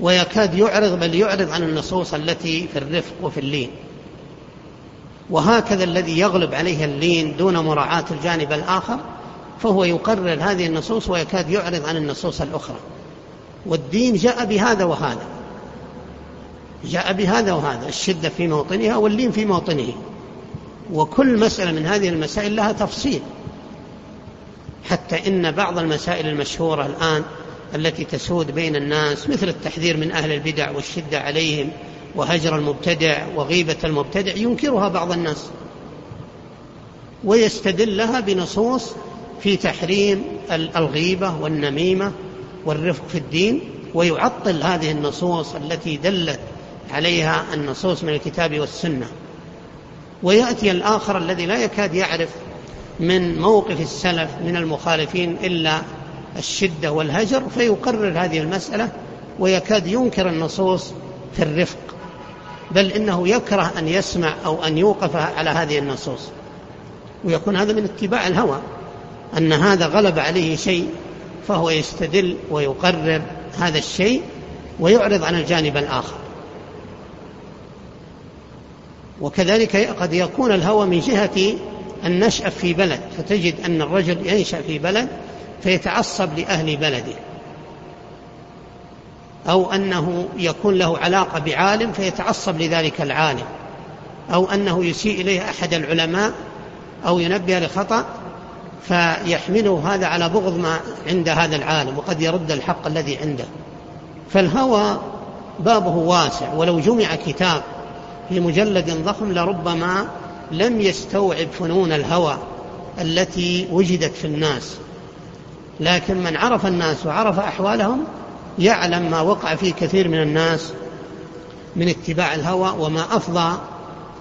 ويكاد يعرض بل يعرض عن النصوص التي في الرفق وفي اللين. وهكذا الذي يغلب عليه اللين دون مراعاة الجانب الآخر فهو يقرر هذه النصوص ويكاد يعرض عن النصوص الأخرى. والدين جاء بهذا وهذا. جاء بهذا وهذا الشدة في موطنها واللين في موطنه. وكل مسألة من هذه المسائل لها تفصيل. حتى إن بعض المسائل المشهورة الآن التي تسود بين الناس مثل التحذير من أهل البدع والشدة عليهم وهجر المبتدع وغيبة المبتدع ينكرها بعض الناس. ويستدل لها بنصوص في تحريم الغيبة والنميمة والرفق في الدين ويعطل هذه النصوص التي دلت عليها النصوص من الكتاب والسنة. ويأتي الآخر الذي لا يكاد يعرف من موقف السلف من المخالفين إلا الشدة والهجر فيقرر هذه المسألة ويكاد ينكر النصوص في الرفق. بل إنه يكره أن يسمع أو أن يوقف على هذه النصوص. ويكون هذا من اتباع الهوى أن هذا غلب عليه شيء فهو يستدل ويقرر هذا الشيء ويعرض عن الجانب الآخر. وكذلك قد يكون الهوى من جهة النشأة في بلد فتجد أن الرجل ينشأ في بلد فيتعصب لأهل بلده. أو أنه يكون له علاقة بعالم فيتعصب لذلك العالم. أو أنه يسيء إليه أحد العلماء أو ينبه لخطأ فيحمله هذا على بغض ما عند هذا العالم وقد يرد الحق الذي عنده. فالهوى بابه واسع ولو جمع كتاب في مجلد ضخم لربما لم يستوعب فنون الهوى التي وجدت في الناس. لكن من عرف الناس وعرف أحوالهم يعلم ما وقع فيه كثير من الناس من اتباع الهوى وما أفضى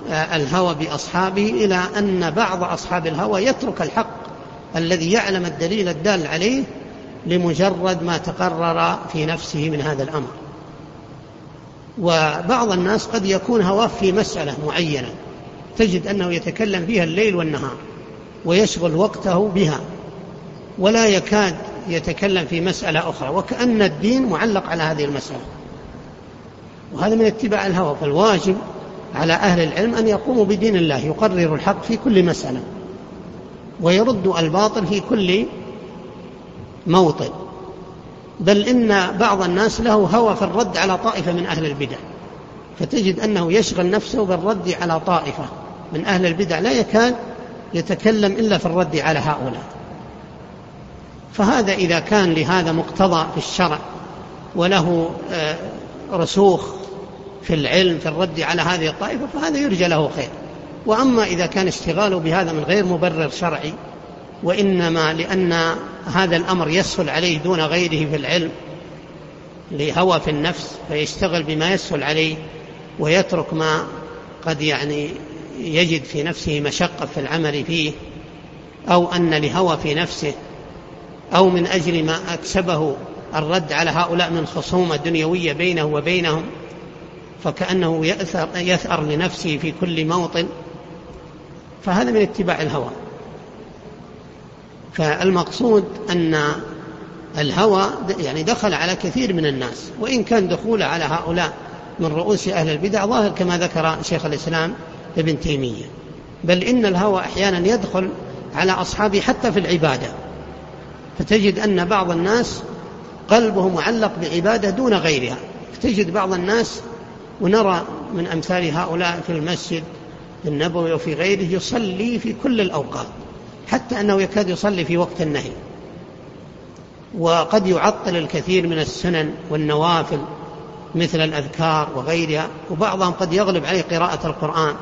آه، الهوى بأصحابه إلى أن بعض أصحاب الهوى يترك الحق الذي يعلم الدليل الدال عليه لمجرد ما تقرر في نفسه من هذا الأمر. وبعض الناس قد يكون هواه في مسألة معينة تجد أنه يتكلم فيها الليل والنهار ويشغل وقته بها ولا يكاد يتكلم في مسألة أخرى وكأن الدين معلق على هذه المسألة. وهذا من اتباع الهوى فالواجب على أهل العلم أن يقوموا بدين الله يقرروا الحق في كل مسألة ويردوا الباطل في كل موطن. بل إن بعض الناس له هوى في الرد على طائفة من أهل البدع. فتجد أنه يشغل نفسه بالرد على طائفة من أهل البدع. لا يكاد يتكلم إلا في الرد على هؤلاء. فهذا إذا كان لهذا مقتضى في الشرع وله آه، رسوخ في العلم في الرد على هذه الطائفة فهذا يرجى له خير. وأما إذا كان اشتغاله بهذا من غير مبرر شرعي وإنما لأن هذا الأمر يسهل عليه دون غيره في العلم لهوى في النفس فيشتغل بما يسهل عليه ويترك ما قد يعني يجد في نفسه مشقة في العمل فيه أو أن لهوى في نفسه أو من أجل ما أكسبه الرد على هؤلاء من خصومة دنيوية بينه وبينهم فكأنه يأثر, يثأر لنفسه في كل موطن فهذا من اتباع الهوى. فالمقصود أن الهوى يعني دخل على كثير من الناس وإن كان دخول على هؤلاء من رؤوس أهل البدع ظاهر كما ذكر شيخ الإسلام ابن تيمية. بل إن الهوى أحيانا يدخل على أصحابه حتى في العبادة. فتجد أن بعض الناس قلبه معلق بعبادة دون غيرها. فتجد بعض الناس ونرى من أمثال هؤلاء في المسجد النبوي وفي غيره يصلي في كل الأوقات. حتى أنه يكاد يصلي في وقت النهي. وقد يعطل الكثير من السنن والنوافل مثل الأذكار وغيرها وبعضهم قد يغلب عليه قراءة القرآن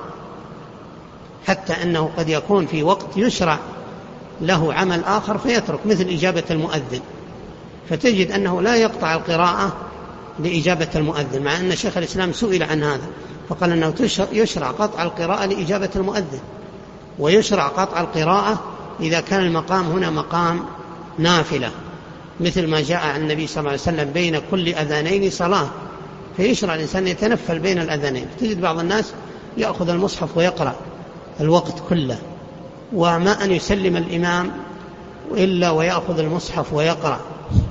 حتى أنه قد يكون في وقت يشرع له عمل آخر فيترك مثل إجابة المؤذن. فتجد أنه لا يقطع القراءة لإجابة المؤذن مع أن شيخ الإسلام سئل عن هذا فقال أنه يشرع قطع القراءة لإجابة المؤذن. ويشرع قطع القراءة إذا كان المقام هنا مقام نافلة مثل ما جاء عن النبي صلى الله عليه وسلم بين كل أذانين صلاة. فيشرع الإنسان يتنفل بين الأذانين. تجد بعض الناس يأخذ المصحف ويقرأ الوقت كله وما أن يسلم الإمام إلا ويأخذ المصحف ويقرأ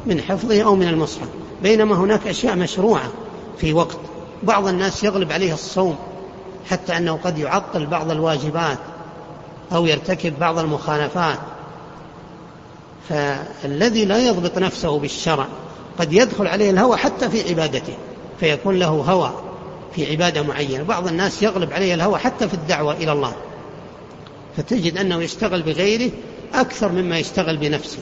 من حفظه أو من المصحف. بينما هناك أشياء مشروعة في وقت. بعض الناس يغلب عليه الصوم حتى أنه قد يعطل بعض الواجبات. أو يرتكب بعض المخالفات. فالذي لا يضبط نفسه بالشرع قد يدخل عليه الهوى حتى في عبادته فيكون له هوى في عبادة معينة. بعض الناس يغلب عليه الهوى حتى في الدعوة إلى الله. فتجد أنه يشتغل بغيره أكثر مما يشتغل بنفسه.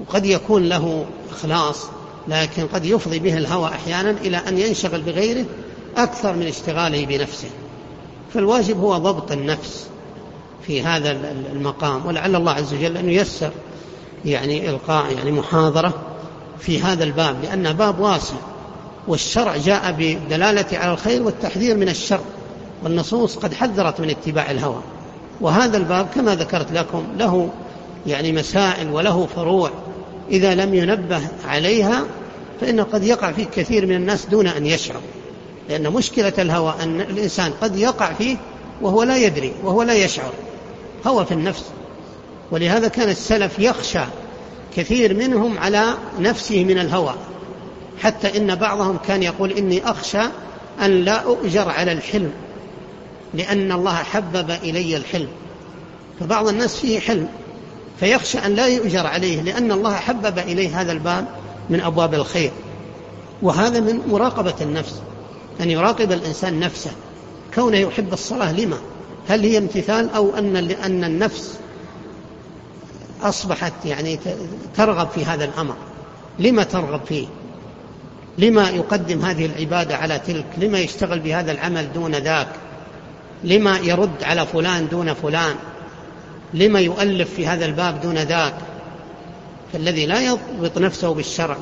وقد يكون له إخلاص لكن قد يفضي به الهوى أحيانا إلى أن ينشغل بغيره أكثر من اشتغاله بنفسه. فالواجب هو ضبط النفس في هذا المقام ولعل الله عز وجل أن ييسر يعني إلقاء يعني محاضرة في هذا الباب لأنه باب واسع والشرع جاء بدلالة على الخير والتحذير من الشر والنصوص قد حذرت من اتباع الهوى. وهذا الباب كما ذكرت لكم له يعني مسائل وله فروع إذا لم ينبه عليها فإنه قد يقع فيه كثير من الناس دون أن يشعر. لأن مشكلة الهوى أن الإنسان قد يقع فيه وهو لا يدري وهو لا يشعر. هوى في النفس. ولهذا كان السلف يخشى كثير منهم على نفسه من الهوى. حتى إن بعضهم كان يقول إني أخشى أن لا أؤجر على الحلم لأن الله حبب إلي الحلم. فبعض الناس فيه حلم فيخشى أن لا يؤجر عليه لأن الله حبب إليه هذا الباب من أبواب الخير. وهذا من مراقبة النفس. أن يراقب الإنسان نفسه. كونه يحب الصلاة لما؟ هل هي امتثال أو أن لأن النفس أصبحت يعني ترغب في هذا الأمر؟ لما ترغب فيه؟ لما يقدم هذه العبادة على تلك؟ لما يشتغل بهذا العمل دون ذاك؟ لما يرد على فلان دون فلان؟ لما يؤلف في هذا الباب دون ذاك؟ فالذي لا يضبط نفسه بالشرع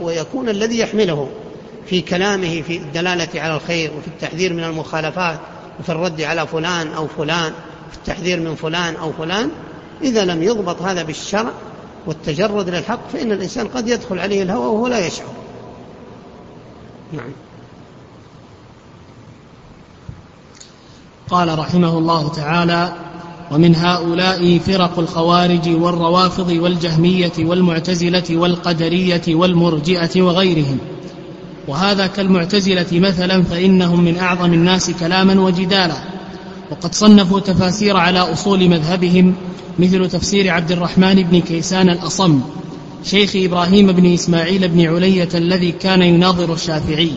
ويكون الذي يحمله. في كلامه في الدلالة على الخير وفي التحذير من المخالفات وفي الرد على فلان أو فلان في التحذير من فلان أو فلان إذا لم يضبط هذا بالشرع والتجرد للحق فإن الإنسان قد يدخل عليه الهوى وهو لا يشعر. نعم. قال رحمه الله تعالى ومن هؤلاء فرق الخوارج والروافض والجهمية والمعتزلة والقدرية والمرجئة وغيرهم. وهذا كالمعتزلة مثلا فإنهم من أعظم الناس كلاما وجدالا. وقد صنفوا تفاسير على أصول مذهبهم مثل تفسير عبد الرحمن بن كيسان الأصم شيخ إبراهيم بن إسماعيل بن علية الذي كان يناظر الشافعي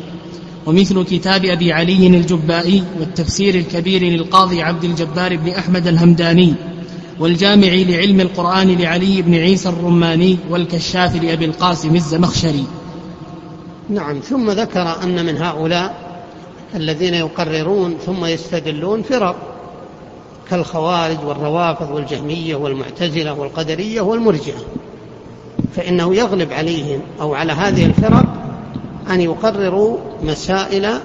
ومثل كتاب أبي علي الجبائي والتفسير الكبير للقاضي عبد الجبار بن أحمد الهمداني والجامع لعلم القرآن لعلي بن عيسى الرماني والكشاف لأبي القاسم الزمخشري. نعم ثم ذكر أن من هؤلاء الذين يقررون ثم يستدلون فرق كالخوارج والروافض والجهمية والمعتزلة والقدرية والمرجئة فإنه يغلب عليهم أو على هذه الفرق أن يقرروا مسائل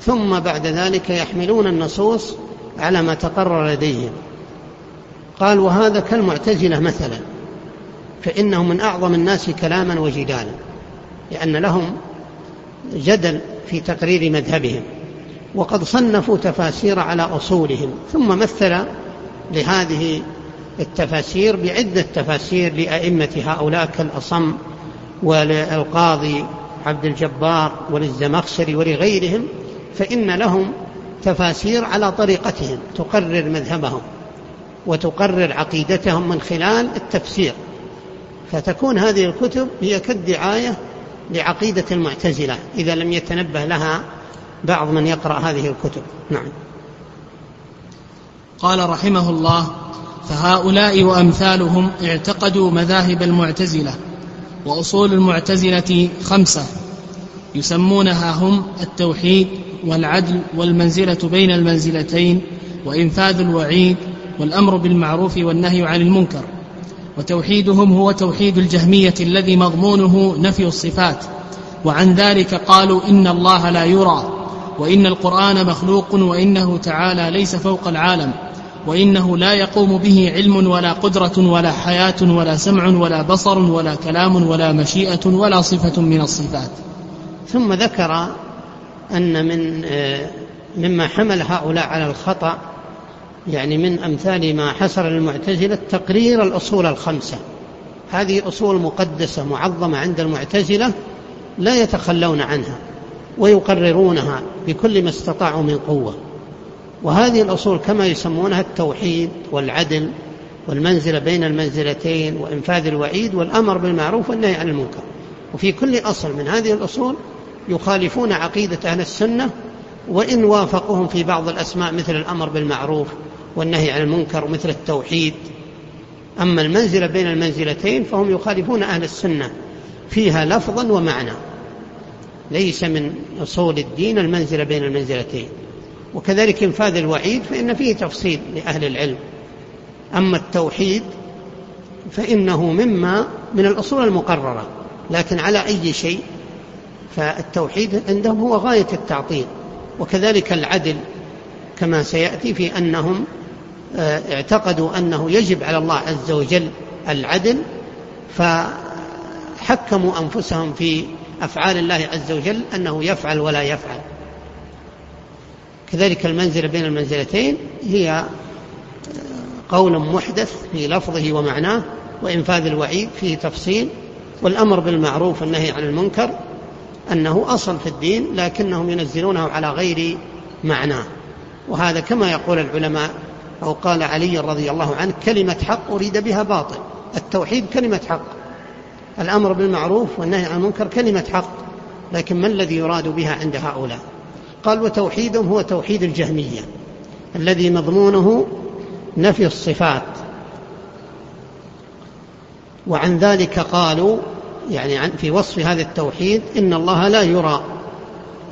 ثم بعد ذلك يحملون النصوص على ما تقرر لديهم. قال وهذا كالمعتزلة مثلا فإنهم من أعظم الناس كلاما وجدالا لأن لهم جدل في تقرير مذهبهم وقد صنفوا تفاسير على أصولهم ثم مثل لهذه التفاسير بعدة تفاسير لأئمة هؤلاء كالأصم وللقاضي عبد الجبار وللزمخشري ولغيرهم فإن لهم تفاسير على طريقتهم تقرر مذهبهم وتقرر عقيدتهم من خلال التفسير. فتكون هذه الكتب هي كالدعاية لعقيدة المعتزلة إذا لم يتنبه لها بعض من يقرأ هذه الكتب. نعم. قال رحمه الله فهؤلاء وأمثالهم اعتقدوا مذاهب المعتزلة وأصول المعتزلة خمسة يسمونها هم التوحيد والعدل والمنزلة بين المنزلتين وإنفاذ الوعيد والأمر بالمعروف والنهي عن المنكر. وتوحيدهم هو توحيد الجهمية الذي مضمونه نفي الصفات. وعن ذلك قالوا إن الله لا يرى وإن القرآن مخلوق وإنه تعالى ليس فوق العالم وإنه لا يقوم به علم ولا قدرة ولا حياة ولا سمع ولا بصر ولا كلام ولا مشيئة ولا صفة من الصفات. ثم ذكر أن من آه، مما حمل هؤلاء على الخطأ يعني من أمثال ما حصل المعتزلة تقرير الأصول الخمسة. هذه أصول مقدسة معظمة عند المعتزلة لا يتخلون عنها ويقررونها بكل ما استطاعوا من قوة. وهذه الأصول كما يسمونها التوحيد والعدل والمنزلة بين المنزلتين وإنفاذ الوعيد والأمر بالمعروف والنهي عن المنكر. وفي كل أصل من هذه الأصول يخالفون عقيدة أهل السنة وإن وافقهم في بعض الأسماء مثل الأمر بالمعروف والنهي عن المنكر ومثل التوحيد. أما المنزلة بين المنزلتين فهم يخالفون أهل السنة فيها لفظا ومعنى. ليس من أصول الدين المنزلة بين المنزلتين. وكذلك إنفاذ الوعيد فإن فيه تفصيل لأهل العلم. أما التوحيد فإنه مما من الأصول المقررة لكن على أي شيء؟ فالتوحيد عندهم هو غاية التعطيل. وكذلك العدل كما سيأتي في أنهم اعتقدوا أنه يجب على الله عز وجل العدل فحكموا أنفسهم في أفعال الله عز وجل أنه يفعل ولا يفعل. كذلك المنزلة بين المنزلتين هي آه، قول محدث في لفظه ومعناه وإنفاذ الوعيد فيه تفصيل والأمر بالمعروف والنهي عن المنكر أنه أصل في الدين لكنهم ينزلونه على غير معناه. وهذا كما يقول العلماء أو قال علي رضي الله عنه كلمة حق أريد بها باطل. التوحيد كلمة حق. الأمر بالمعروف والنهي عن المنكر كلمة حق. لكن ما الذي يراد بها عند هؤلاء؟ قال وتوحيدهم هو توحيد الجهمية الذي مضمونه نفي الصفات. وعن ذلك قالوا يعني في وصف هذا التوحيد إن الله لا يرى.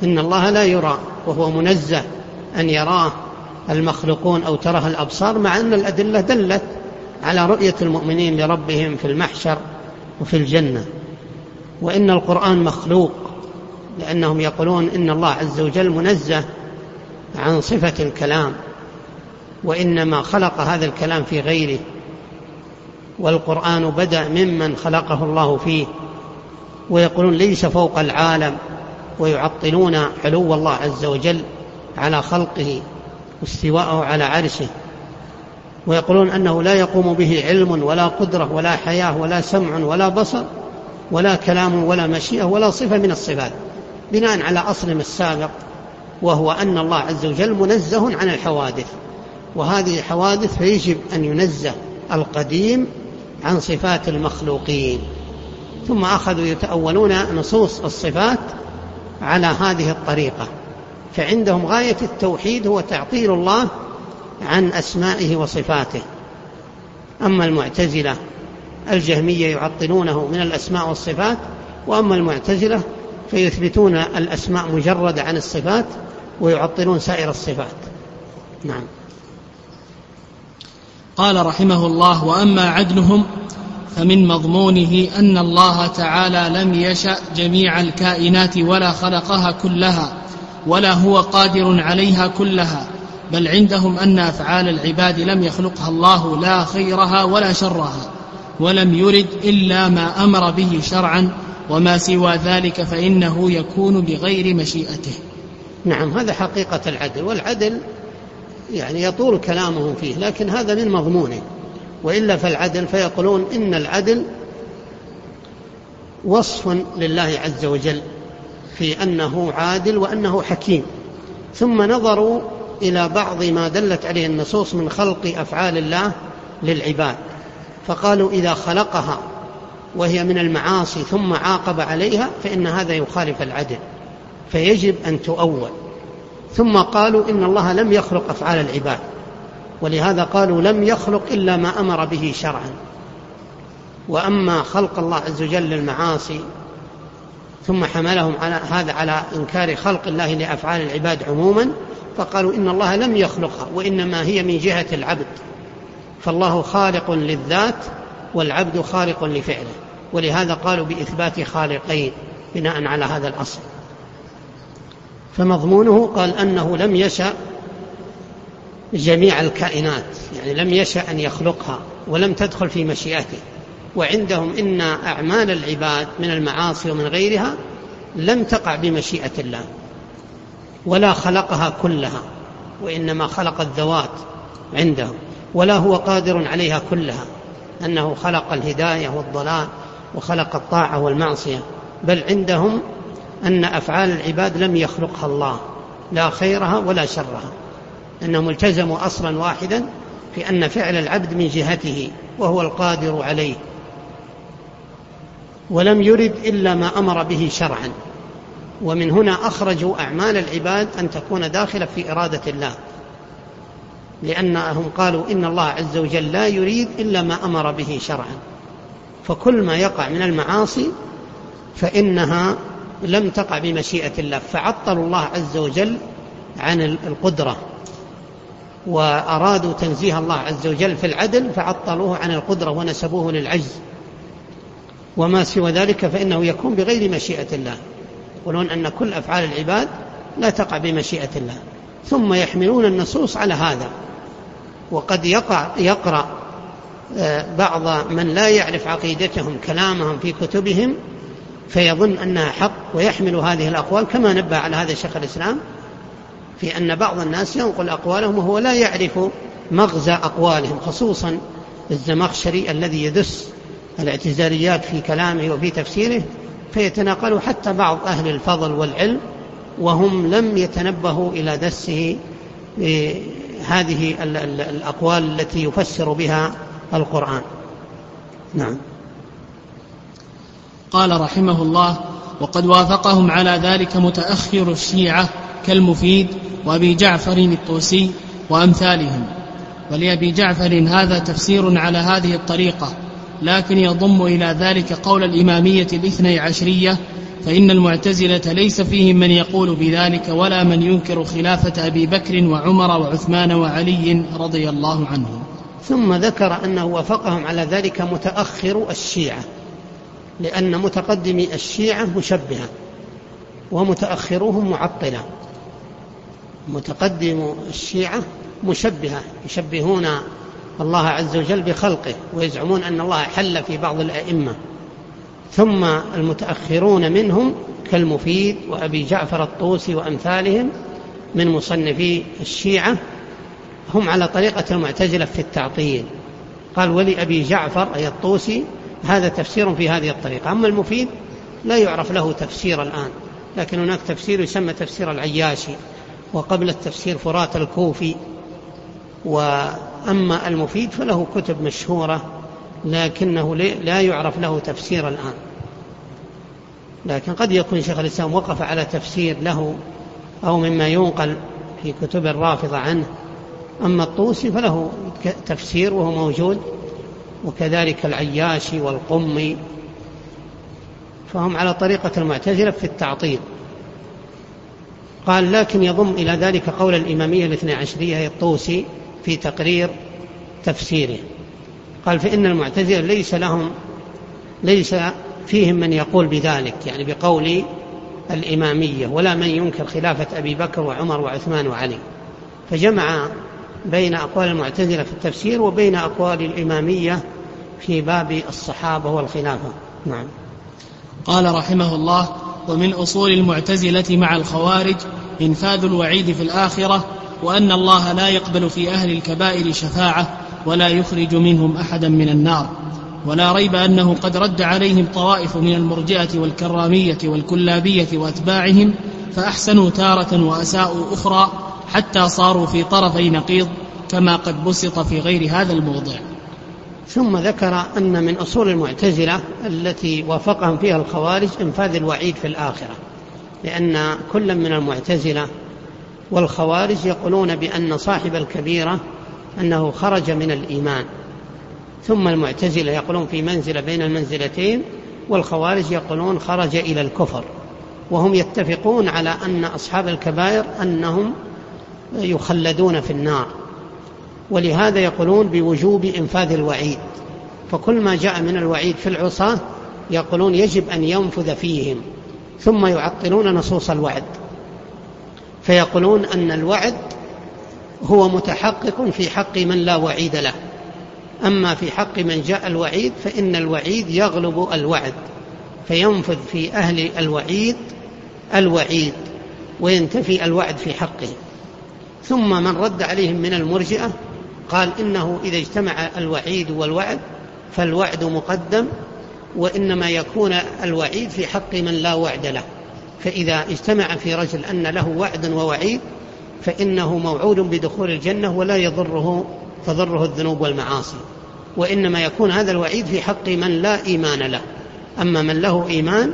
إن الله لا يرى وهو منزه أن يراه. المخلوقون أو تراه الأبصار مع أن الأدلة دلت على رؤية المؤمنين لربهم في المحشر وفي الجنة. وإن القرآن مخلوق لأنهم يقولون إن الله عز وجل منزه عن صفة الكلام وإنما خلق هذا الكلام في غيره. والقرآن بدأ ممن خلقه الله فيه. ويقولون ليس فوق العالم ويعطلون علو الله عز وجل على خلقه. واستواءه على عرشه. ويقولون أنه لا يقوم به علم ولا قدرة ولا حياة ولا سمع ولا بصر ولا كلام ولا مشيئة ولا صفة من الصفات بناء على أصلهم السابق وهو أن الله عز وجل منزه عن الحوادث. وهذه الحوادث فيجب أن ينزه القديم عن صفات المخلوقين. ثم أخذوا يتأولون نصوص الصفات على هذه الطريقة. فعندهم غاية التوحيد هو تعطيل الله عن أسمائه وصفاته. أما المعتزلة الجهمية يعطلونه من الأسماء والصفات وأما المعتزلة فيثبتون الأسماء مجردة عن الصفات ويعطلون سائر الصفات. نعم. قال رحمه الله وأما عدلهم فمن مضمونه أن الله تعالى لم يشأ جميع الكائنات ولا خلقها كلها ولا هو قادر عليها كلها بل عندهم أن أفعال العباد لم يخلقها الله لا خيرها ولا شرها ولم يرد إلا ما أمر به شرعا وما سوى ذلك فإنه يكون بغير مشيئته. نعم هذا حقيقة العدل والعدل يعني يطول كلامهم فيه لكن هذا من مضمونه. وإلا فالعدل فيقولون إن العدل وصف لله عز وجل. في أنه عادل وأنه حكيم. ثم نظروا إلى بعض ما دلت عليه النصوص من خلق أفعال الله للعباد. فقالوا إذا خلقها وهي من المعاصي ثم عاقب عليها فإن هذا يخالف العدل. فيجب أن تؤول. ثم قالوا إن الله لم يخلق أفعال العباد. ولهذا قالوا لم يخلق إلا ما أمر به شرعا. وأما خلق الله عز وجل للمعاصي ثم حملهم على هذا على إنكار خلق الله لأفعال العباد عموما فقالوا إن الله لم يخلقها وإنما هي من جهة العبد. فالله خالق للذات والعبد خالق لفعله. ولهذا قالوا بإثبات خالقين بناء على هذا الأصل. فمضمونه قال أنه لم يشأ جميع الكائنات يعني لم يشأ أن يخلقها ولم تدخل في مشيئته. وعندهم إن أعمال العباد من المعاصي ومن غيرها لم تقع بمشيئة الله ولا خلقها كلها وإنما خلق الذوات عندهم ولا هو قادر عليها كلها أنه خلق الهداية والضلال وخلق الطاعة والمعصية بل عندهم أن أفعال العباد لم يخلقها الله لا خيرها ولا شرها أنهم التزموا أصلا واحدا في أن فعل العبد من جهته وهو القادر عليه. ولم يرد إلا ما أمر به شرعا. ومن هنا أخرجوا أعمال العباد أن تكون داخلة في إرادة الله. لأنهم قالوا إن الله عز وجل لا يريد إلا ما أمر به شرعا. فكل ما يقع من المعاصي فإنها لم تقع بمشيئة الله. فعطلوا الله عز وجل عن القدرة. وأرادوا تنزيه الله عز وجل في العدل فعطلوه عن القدرة ونسبوه للعجز. وما سوى ذلك فإنه يكون بغير مشيئة الله. يقولون أن كل أفعال العباد لا تقع بمشيئة الله. ثم يحملون النصوص على هذا. وقد يقع يقرأ آه، بعض من لا يعرف عقيدتهم كلامهم في كتبهم فيظن أنها حق ويحمل هذه الأقوال كما نبه على هذا شيخ الإسلام في أن بعض الناس ينقل أقوالهم وهو لا يعرف مغزى أقوالهم خصوصا الزمخشري الذي يدس الاعتزاليات في كلامه وفي تفسيره فيتناقل حتى بعض أهل الفضل والعلم وهم لم يتنبهوا إلى دسه هذه الأقوال التي يفسر بها القرآن. نعم. قال رحمه الله وقد وافقهم على ذلك متأخر الشيعة كالمفيد وأبي جعفر الطوسي وأمثالهم. ولأبي جعفر هذا تفسير على هذه الطريقة لكن يضم إلى ذلك قول الإمامية الاثني عشرية فإن المعتزلة ليس فيهم من يقول بذلك ولا من ينكر خلافة أبي بكر وعمر وعثمان وعلي رضي الله عنهم. ثم ذكر أنه وافقهم على ذلك متأخر الشيعة لأن متقدمي الشيعة مشبهة ومتأخروهم معطلة. متقدم الشيعة مشبهة يشبهون الله عز وجل بخلقه ويزعمون أن الله حل في بعض الأئمة. ثم المتأخرون منهم كالمفيد وأبي جعفر الطوسي وأمثالهم من مصنفي الشيعة هم على طريقة المعتزلة في التعطيل. قال ولأبي جعفر أي الطوسي هذا تفسير في هذه الطريقة. أما المفيد لا يعرف له تفسير الآن لكن هناك تفسير يسمى تفسير العياشي وقبل التفسير فرات الكوفي وأما المفيد فله كتب مشهورة لكنه لا يعرف له تفسير الآن. لكن قد يكون شيخ الإسلام وقف على تفسير له أو مما ينقل في كتب الرافضة عنه. أما الطوسي فله تفسير وهو موجود وكذلك العياشي والقمي. فهم على طريقة المعتزلة في التعطيل. قال لكن يضم إلى ذلك قول الإمامية الاثنى عشرية الطوسي في تقرير تفسيره. قال فإن المعتزلة ليس لهم ليس فيهم من يقول بذلك يعني بقول الإمامية ولا من ينكر خلافة أبي بكر وعمر وعثمان وعلي. فجمع بين أقوال المعتزلة في التفسير وبين أقوال الإمامية في باب الصحابة والخلافة. نعم. قال رحمه الله ومن أصول المعتزلة مع الخوارج إنفاذ الوعيد في الآخرة وأن الله لا يقبل في أهل الكبائر شفاعة ولا يخرج منهم أحدا من النار. ولا ريب أنه قد رد عليهم طوائف من المرجئة والكرامية والكلابية وأتباعهم فأحسنوا تارة وأساءوا أخرى حتى صاروا في طرفي نقيض كما قد بسط في غير هذا الموضع. ثم ذكر أن من أصول المعتزلة التي وافقهم فيها الخوارج إنفاذ الوعيد في الآخرة لأن كل من المعتزلة والخوارج يقولون بأن صاحب الكبيرة أنه خرج من الإيمان. ثم المعتزلة يقولون في منزلة بين المنزلتين والخوارج يقولون خرج إلى الكفر. وهم يتفقون على أن أصحاب الكبائر أنهم يخلدون في النار. ولهذا يقولون بوجوب إنفاذ الوعيد. فكل ما جاء من الوعيد في العصاة يقولون يجب أن ينفذ فيهم. ثم يعطلون نصوص الوعد. فيقولون أن الوعد هو متحقق في حق من لا وعيد له. أما في حق من جاء الوعيد فإن الوعيد يغلب الوعد فينفذ في أهل الوعيد الوعيد وينتفي الوعد في حقه. ثم من رد عليهم من المرجئة قال إنه إذا اجتمع الوعيد والوعد فالوعد مقدم وإنما يكون الوعيد في حق من لا وعد له. فإذا اجتمع في رجل أن له وعد ووعيد فإنه موعود بدخول الجنة ولا يضره تضره الذنوب والمعاصي. وإنما يكون هذا الوعيد في حق من لا إيمان له. أما من له إيمان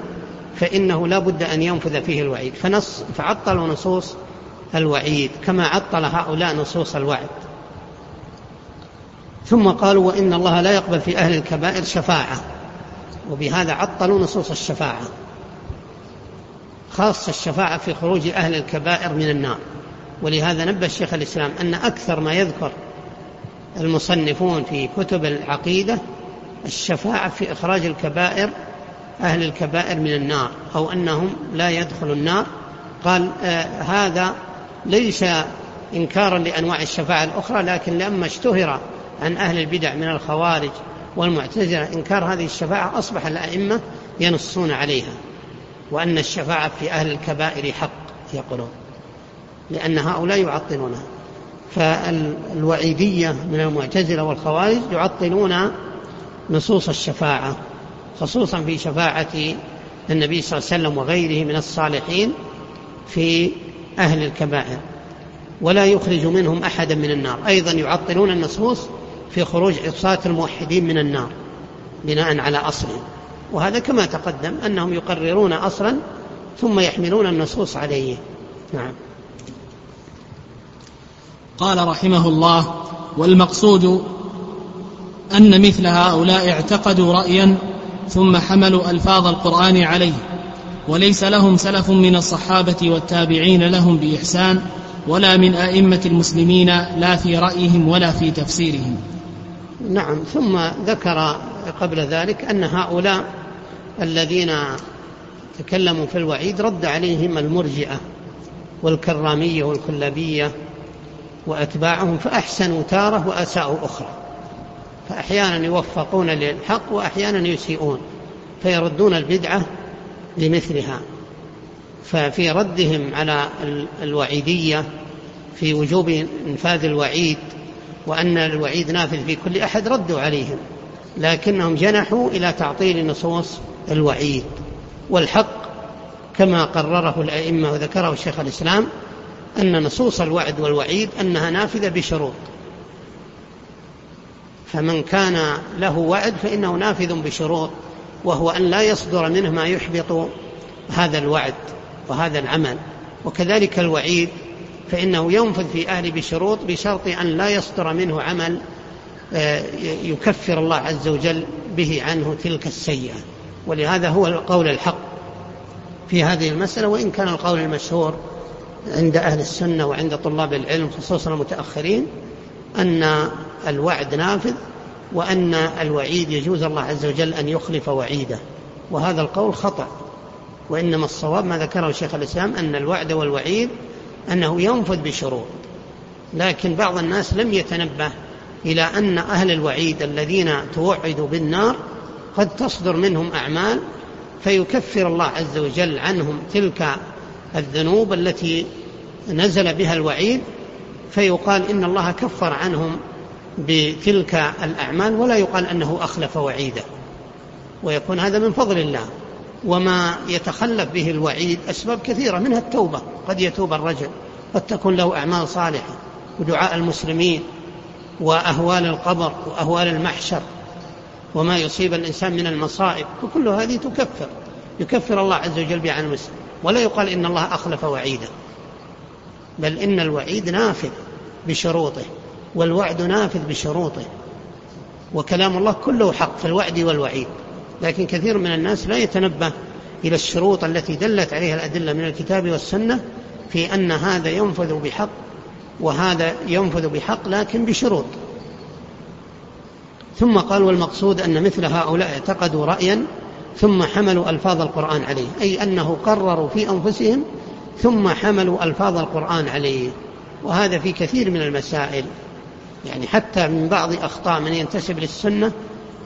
فإنه لا بد أن ينفذ فيه الوعيد. فنص فعطلوا نصوص الوعيد كما عطل هؤلاء نصوص الوعد. ثم قالوا وإن الله لا يقبل في أهل الكبائر شفاعة. وبهذا عطلوا نصوص الشفاعة. خاصة الشفاعة في خروج أهل الكبائر من النار. ولهذا نبه الشيخ الإسلام أن أكثر ما يذكر المصنفون في كتب العقيدة الشفاعة في إخراج الكبائر أهل الكبائر من النار أو أنهم لا يدخلوا النار. قال آه هذا ليس إنكارا لأنواع الشفاعة الأخرى لكن لما اشتهر عن أهل البدع من الخوارج والمعتزلة إنكار هذه الشفاعة أصبح الأئمة ينصون عليها. وأن الشفاعة في أهل الكبائر حق يقولون لأن هؤلاء يعطلونها. فالوعيدية من المعتزلة والخوارج يعطلون نصوص الشفاعة خصوصا في شفاعة النبي صلى الله عليه وسلم وغيره من الصالحين في أهل الكبائر. ولا يخرج منهم أحدا من النار. أيضا يعطلون النصوص في خروج عصاة الموحدين من النار بناء على أصل وهذا كما تقدم أنهم يقررون أصلا ثم يحملون النصوص عليه. نعم. قال رحمه الله والمقصود أن مثل هؤلاء اعتقدوا رأيا ثم حملوا ألفاظ القرآن عليه وليس لهم سلف من الصحابة والتابعين لهم بإحسان ولا من أئمة المسلمين لا في رأيهم ولا في تفسيرهم. نعم. ثم ذكر قبل ذلك أن هؤلاء الذين تكلموا في الوعيد رد عليهم المرجئة والكرامية والكلابية وأتباعهم فأحسنوا تارة وأساءوا أخرى. فأحيانا يوفقون للحق وأحيانا يسيئون فيردون البدعة لمثلها. ففي ردهم على الوعيدية في وجوب إنفاذ الوعيد وأن الوعيد نافذ في كل أحد ردوا عليهم. لكنهم جنحوا إلى تعطيل نصوص الوعيد والحق كما قرره الأئمة وذكره الشيخ الإسلام أن نصوص الوعد والوعيد أنها نافذة بشروط. فمن كان له وعد فإنه نافذ بشروط وهو أن لا يصدر منه ما يحبط هذا الوعد وهذا العمل. وكذلك الوعيد فإنه ينفذ في أهل بشروط بشرط أن لا يصدر منه عمل آه، يكفر الله عز وجل به عنه تلك السيئة. ولهذا هو القول الحق في هذه المسألة وإن كان القول المشهور عند أهل السنة وعند طلاب العلم خصوصا المتأخرين أن الوعد نافذ وأن الوعيد يجوز الله عز وجل أن يخلف وعيده وهذا القول خطأ. وإنما الصواب ما ذكره شيخ الإسلام أن الوعد والوعيد أنه ينفذ بشروط. لكن بعض الناس لم يتنبه إلى أن أهل الوعيد الذين توعدوا بالنار قد تصدر منهم أعمال فيكفر الله عز وجل عنهم تلك الذنوب التي نزل بها الوعيد فيقال إن الله كفر عنهم بتلك الأعمال ولا يقال أنه أخلف وعيده ويكون هذا من فضل الله. وما يتخلف به الوعيد أسباب كثيرة منها التوبة. قد يتوب الرجل قد تكون له أعمال صالحة ودعاء المسلمين وأهوال القبر وأهوال المحشر. وما يصيب الإنسان من المصائب وكل هذه تكفر. يكفر الله عز وجل عن المسلم ولا يقال إن الله أخلف وعيده بل إن الوعيد نافذ بشروطه والوعد نافذ بشروطه. وكلام الله كله حق في الوعد والوعيد. لكن كثير من الناس لا يتنبه إلى الشروط التي دلت عليها الأدلة من الكتاب والسنة في أن هذا ينفذ بحق وهذا ينفذ بحق لكن بشروط. ثم قال والمقصود أن مثل هؤلاء اعتقدوا رأيا ثم حملوا ألفاظ القرآن عليه أي أنه قرروا في أنفسهم ثم حملوا ألفاظ القرآن عليه وهذا في كثير من المسائل. يعني حتى من بعض أخطاء من ينتسب للسنة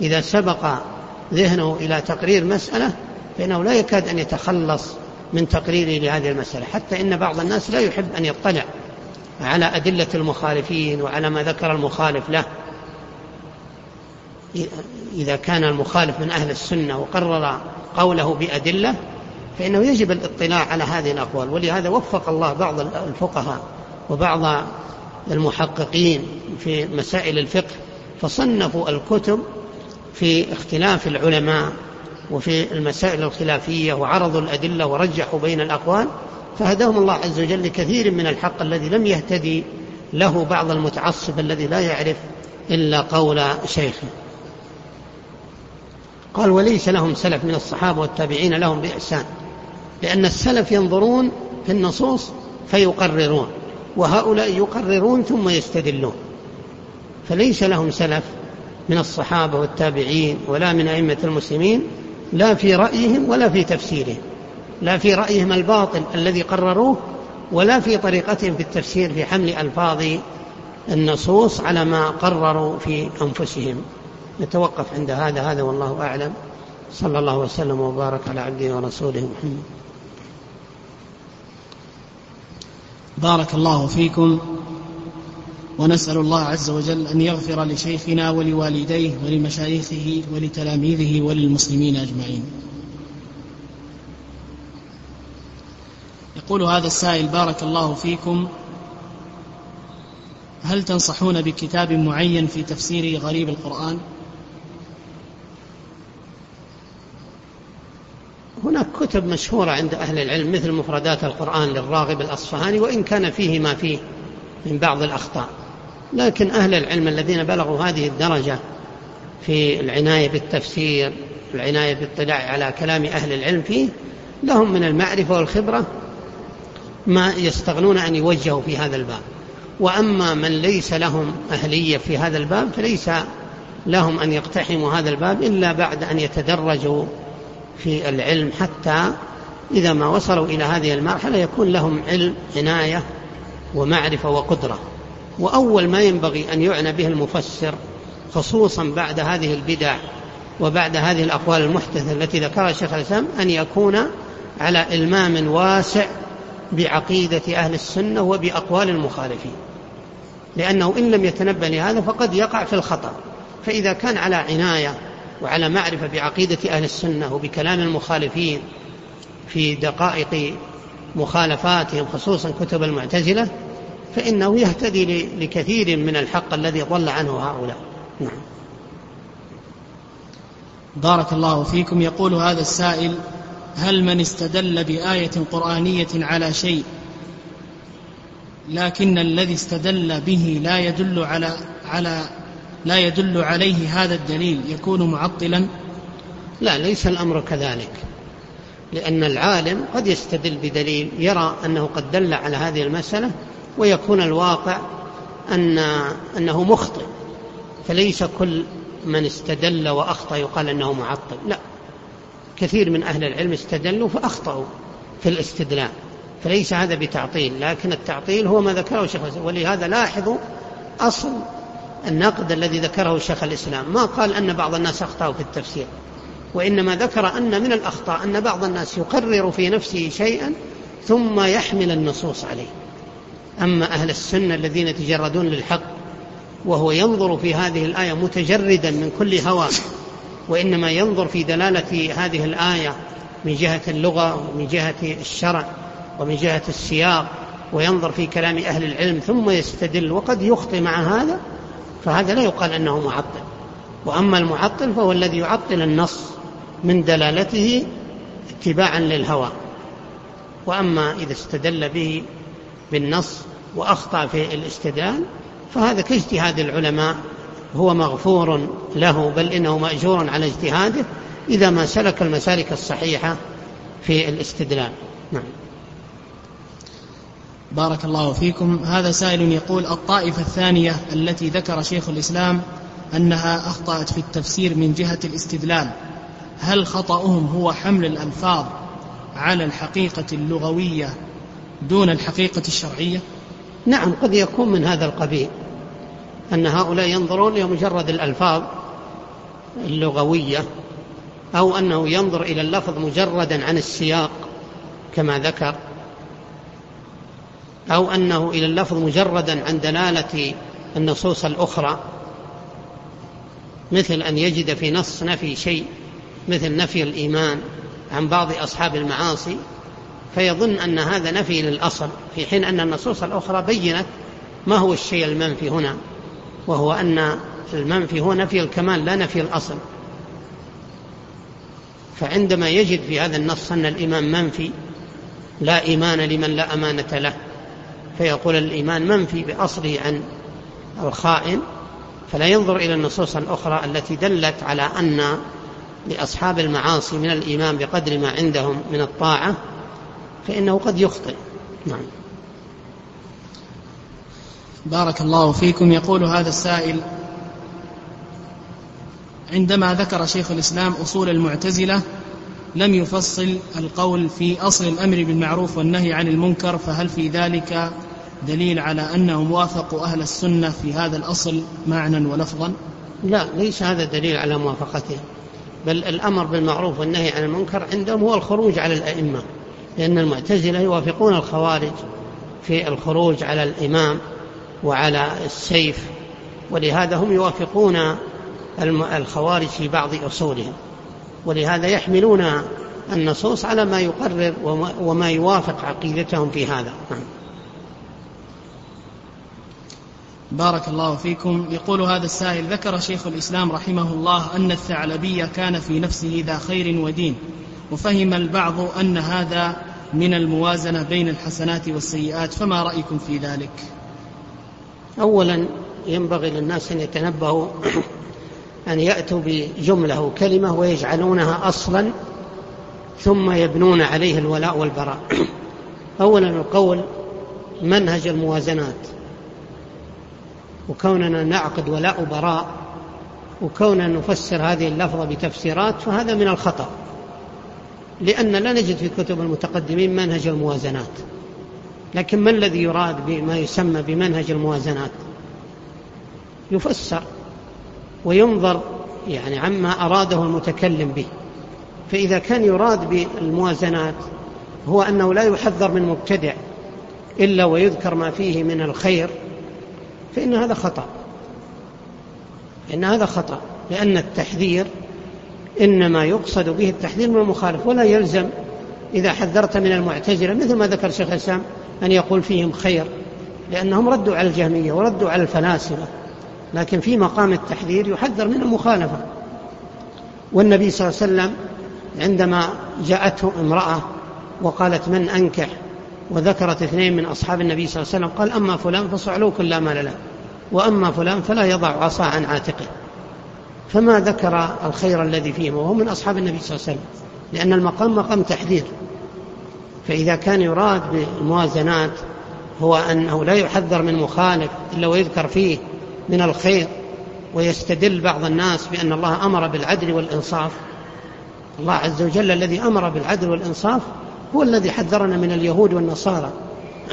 إذا سبق ذهنه إلى تقرير مسألة فإنه لا يكاد أن يتخلص من تقريره لهذه المسألة حتى إن بعض الناس لا يحب أن يطلع على أدلة المخالفين وعلى ما ذكر المخالف له. إذا كان المخالف من أهل السنة وقرر قوله بأدلة فإنه يجب الاطلاع على هذه الأقوال. ولهذا وفق الله بعض الفقهاء وبعض المحققين في مسائل الفقه فصنفوا الكتب في اختلاف العلماء وفي المسائل الخلافية وعرضوا الأدلة ورجحوا بين الأقوال فهداهم الله عز وجل لكثير من الحق الذي لم يهتدي له بعض المتعصب الذي لا يعرف إلا قول شيخه. قال وليس لهم سلف من الصحابة والتابعين لهم بإحسان لأن السلف ينظرون في النصوص فيقررون وهؤلاء يقررون ثم يستدلون. فليس لهم سلف من الصحابة والتابعين ولا من أئمة المسلمين لا في رأيهم ولا في تفسيرهم لا في رأيهم الباطل الذي قرروه ولا في طريقتهم في التفسير في حمل ألفاظ النصوص على ما قرروا في أنفسهم. نتوقف عند هذا هذا والله أعلم. صلى الله وسلم وبارك على عبده ورسوله محمد. بارك الله فيكم ونسأل الله عز وجل أن يغفر لشيخنا ولوالديه ولمشايخه ولتلاميذه وللمسلمين أجمعين. يقول هذا السائل بارك الله فيكم. هل تنصحون بكتاب معين في تفسير غريب القرآن؟ هناك كتب مشهورة عند أهل العلم مثل مفردات القرآن للراغب الأصفهاني وإن كان فيه ما فيه من بعض الأخطاء. لكن أهل العلم الذين بلغوا هذه الدرجة في العناية بالتفسير العناية بالاطلاع على كلام أهل العلم فيه لهم من المعرفة والخبرة ما يستغنون أن يوجهوا في هذا الباب. وأما من ليس لهم أهلية في هذا الباب فليس لهم أن يقتحموا هذا الباب إلا بعد أن يتدرجوا في العلم حتى إذا ما وصلوا إلى هذه المرحلة يكون لهم علم عناية ومعرفة وقدرة. وأول ما ينبغي أن يعنى به المفسر خصوصا بعد هذه البدع وبعد هذه الأقوال المحدثة التي ذكرها الشيخ الإسلام أن يكون على إلمام واسع بعقيدة أهل السنة وبأقوال المخالفين. لأنه إن لم يتنبه لهذا فقد يقع في الخطأ. فإذا كان على عناية وعلى معرفة بعقيدة أهل السنة وبكلام المخالفين في دقائق مخالفاتهم خصوصا كتب المعتزلة فإنه يهتدي لكثير من الحق الذي ضل عنه هؤلاء. نعم. بارك الله فيكم. يقول هذا السائل هل من استدل بآية قرآنية على شيء لكن الذي استدل به لا يدل على على لا يدل عليه هذا الدليل يكون معطلا؟ لا ليس الأمر كذلك لأن العالم قد يستدل بدليل يرى أنه قد دل على هذه المسألة ويكون الواقع أن أنه مخطئ فليس كل من استدل وأخطأ يقال أنه معطل لا. كثير من أهل العلم استدلوا فأخطأوا في الاستدلال فليس هذا بتعطيل لكن التعطيل هو ما ذكره شيخ ولهذا لاحظوا أصل النقد الذي ذكره شيخ الإسلام. ما قال أن بعض الناس أخطأوا في التفسير وإنما ذكر أن من الأخطاء أن بعض الناس يقرر في نفسه شيئا ثم يحمل النصوص عليه. أما أهل السنة الذين يتجردون للحق وهو ينظر في هذه الآية متجردا من كل هوى وإنما ينظر في دلالة هذه الآية من جهة اللغة ومن جهة الشرع ومن جهة السياق وينظر في كلام أهل العلم ثم يستدل وقد يخطئ مع هذا فهذا لا يقال أنه معطل. وأما المعطل فهو الذي يعطل النص من دلالته اتباعا للهوى. وأما إذا استدل به بالنص وأخطأ في الاستدلال فهذا كاجتهاد العلماء. هو مغفور له بل إنه مأجور على اجتهاده إذا ما سلك المسالك الصحيحة في الاستدلال. نعم. بارك الله فيكم. هذا سائل يقول الطائفة الثانية التي ذكر شيخ الإسلام أنها أخطأت في التفسير من جهة الاستدلال. هل خطأهم هو حمل الألفاظ على الحقيقة اللغوية دون الحقيقة الشرعية؟ نعم قد يكون من هذا القبيل أن هؤلاء ينظرون إلى مجرد الألفاظ اللغوية أو أنه ينظر إلى اللفظ مجردا عن السياق كما ذكر. أو أنه إلى اللفظ مجردا عن دلالة النصوص الأخرى مثل أن يجد في نص نفي شيء مثل نفي الإيمان عن بعض أصحاب المعاصي فيظن أن هذا نفي للأصل في حين أن النصوص الأخرى بينت ما هو الشيء المنفي هنا وهو أن المنفي هو نفي الكمال لا نفي الأصل. فعندما يجد في هذا النص أن الإيمان منفي لا إيمان لمن لا أمانة له. فيقول الإيمان منفي بأصله عن الخائن فلا ينظر إلى النصوص الأخرى التي دلت على أن لأصحاب المعاصي من الإيمان بقدر ما عندهم من الطاعة فإنه قد يخطئ. نعم. بارك الله فيكم. يقول هذا السائل عندما ذكر شيخ الإسلام أصول المعتزلة لم يفصل القول في أصل الأمر بالمعروف والنهي عن المنكر فهل في ذلك دليل على أنهم وافقوا أهل السنة في هذا الأصل معنى ولفظا؟ لا ليس هذا دليل على موافقته بل الأمر بالمعروف والنهي عن المنكر عندهم هو الخروج على الأئمة لأن المعتزلة يوافقون الخوارج في الخروج على الإمام وعلى السيف ولهذا هم يوافقون الخوارج في بعض أصولهم. ولهذا يحملون النصوص على ما يقرر وما يوافق عقيدتهم في هذا. نعم. بارك الله فيكم. يقول هذا السائل ذكر شيخ الإسلام رحمه الله أن الثعلبي كان في نفسه ذا خير ودين وفهم البعض أن هذا من الموازنة بين الحسنات والسيئات فما رأيكم في ذلك؟ أولا ينبغي للناس أن يتنبهوا أن يأتوا بجملة وكلمة ويجعلونها أصلا ثم يبنون عليه الولاء والبراء. أولا القول منهج الموازنات. وكوننا نعقد ولاء وبراء وكوننا نفسر هذه اللفظة بتفسيرات فهذا من الخطأ. لأن لا نجد في كتب المتقدمين منهج الموازنات. لكن ما الذي يراد بما يسمى بمنهج الموازنات؟ يفسر وينظر يعني عما أراده المتكلم به. فإذا كان يراد بالموازنات هو أنه لا يحذر من مبتدع إلا ويذكر ما فيه من الخير فإن هذا خطأ. إن هذا خطأ. لأن التحذير إنما يقصد به التحذير من المخالف ولا يلزم إذا حذرت من المعتزلة مثل ما ذكر شيخ الإسلام أن يقول فيهم خير لأنهم ردوا على الجهمية وردوا على الفلاسفة. لكن في مقام التحذير يحذر من المخالفة. والنبي صلى الله عليه وسلم عندما جاءته امرأة وقالت من أنكح؟ وذكرت اثنين من أصحاب النبي صلى الله عليه وسلم قال أما فلان فصعلوك لا مال له وأما فلان فلا يضع عصا عن عاتقه. فما ذكر الخير الذي فيهم وهو من أصحاب النبي صلى الله عليه وسلم لأن المقام مقام تحذير. فإذا كان يراد بالموازنات هو أنه لا يحذر من مخالف إلا ويذكر فيه من الخير ويستدل بعض الناس بأن الله أمر بالعدل والإنصاف. الله عز وجل الذي أمر بالعدل والإنصاف هو الذي حذرنا من اليهود والنصارى.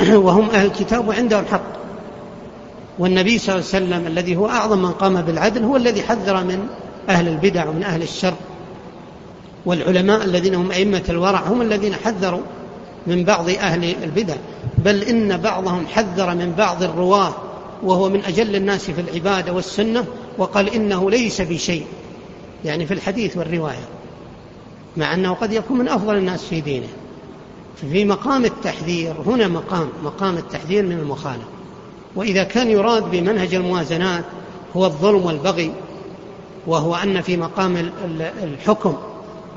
وهم أهل الكتاب وعندهم حق والنبي صلى الله عليه وسلم الذي هو أعظم من قام بالعدل هو الذي حذر من أهل البدع ومن أهل الشر. والعلماء الذين هم أئمة الورع هم الذين حذروا من بعض أهل البدع. بل إن بعضهم حذر من بعض الرواة وهو من أجل الناس في العبادة والسنة وقال إنه ليس بشيء. يعني في الحديث والرواية. مع أنه قد يكون من أفضل الناس في دينه. في مقام التحذير هنا مقام مقام التحذير من المخالف. وإذا كان يراد بمنهج الموازنات هو الظلم والبغي وهو أن في مقام الحكم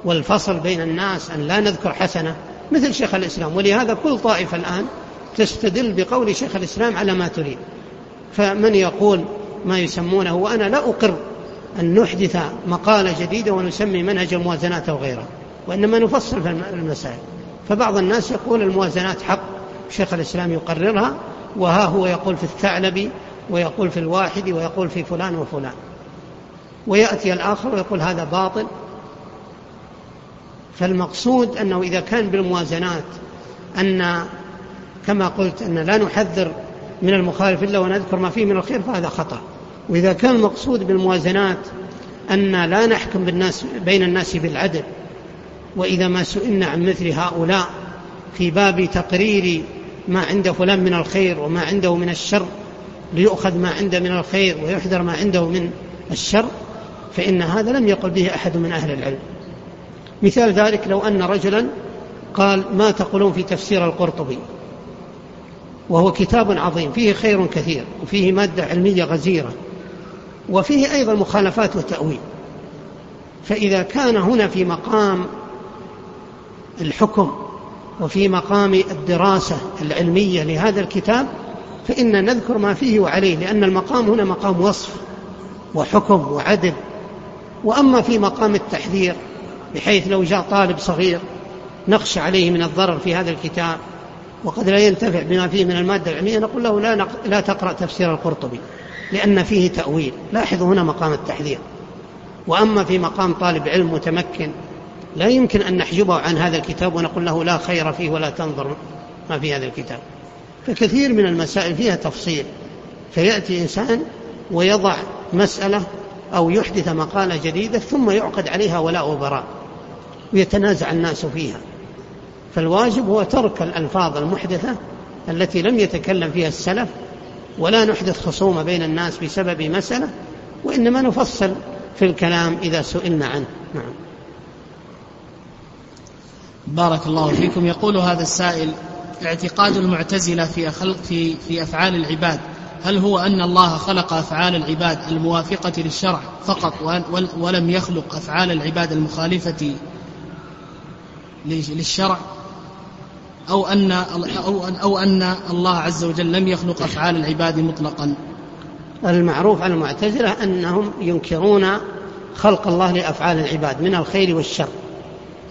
والفصل بين الناس أن لا نذكر حسنة مثل شيخ الإسلام. ولهذا كل طائفة الآن تستدل بقول شيخ الإسلام على ما تريد. فمن يقول ما يسمونه وأنا لا أقر أن نحدث مقالة جديدة ونسمي منهج الموازنات أو غيره وإنما نفصل في المسائل. فبعض الناس يقول الموازنات حق. شيخ الإسلام يقررها وها هو يقول في الثعلبي ويقول في الواحد ويقول في فلان وفلان. ويأتي الآخر ويقول هذا باطل. فالمقصود أنه إذا كان بالموازنات أن كما قلت أن لا نحذر من المخالف إلا ونذكر ما فيه من الخير فهذا خطأ. وإذا كان المقصود بالموازنات أن لا نحكم بالناس بين الناس بالعدل وإذا ما سئلنا عن مثل هؤلاء في باب تقرير ما عند فلان من الخير وما عنده من الشر ليؤخذ ما عنده من الخير ويحذر ما عنده من الشر فإن هذا لم يقل به أحد من أهل العلم. مثال ذلك لو أن رجلا قال ما تقولون في تفسير القرطبي؟ وهو كتاب عظيم فيه خير كثير وفيه مادة علمية غزيرة وفيه أيضا مخالفات وتأويل. فإذا كان هنا في مقام الحكم وفي مقام الدراسة العلمية لهذا الكتاب فإن نذكر ما فيه وعليه لأن المقام هنا مقام وصف وحكم وعدل. وأما في مقام التحذير بحيث لو جاء طالب صغير نخشى عليه من الضرر في هذا الكتاب وقد لا ينتفع بما فيه من المادة العلمية نقول له لا, نق... لا تقرأ تفسير القرطبي لأن فيه تأويل. لاحظوا هنا مقام التحذير. وأما في مقام طالب علم متمكن لا يمكن أن نحجبه عن هذا الكتاب ونقول له لا خير فيه ولا تنظر ما في هذا الكتاب. فكثير من المسائل فيها تفصيل. فيأتي إنسان ويضع مسألة أو يحدث مقالة جديدة ثم يعقد عليها ولاء وبراء ويتنازع الناس فيها. فالواجب هو ترك الألفاظ المحدثة التي لم يتكلم فيها السلف ولا نحدث خصومة بين الناس بسبب مسألة وإنما نفصل في الكلام إذا سئلنا عنه. نعم. بارك الله فيكم. يقول هذا السائل اعتقاد المعتزلة في خلق في في أفعال العباد هل هو أن الله خلق أفعال العباد الموافقة للشرع فقط ولم يخلق أفعال العباد المخالفة للشرع؟ أو أن أو أن أو أن الله عز وجل لم يخلق أفعال العباد مطلقا؟ المعروف عن المعتزلة أنهم ينكرون خلق الله لأفعال العباد من الخير والشر.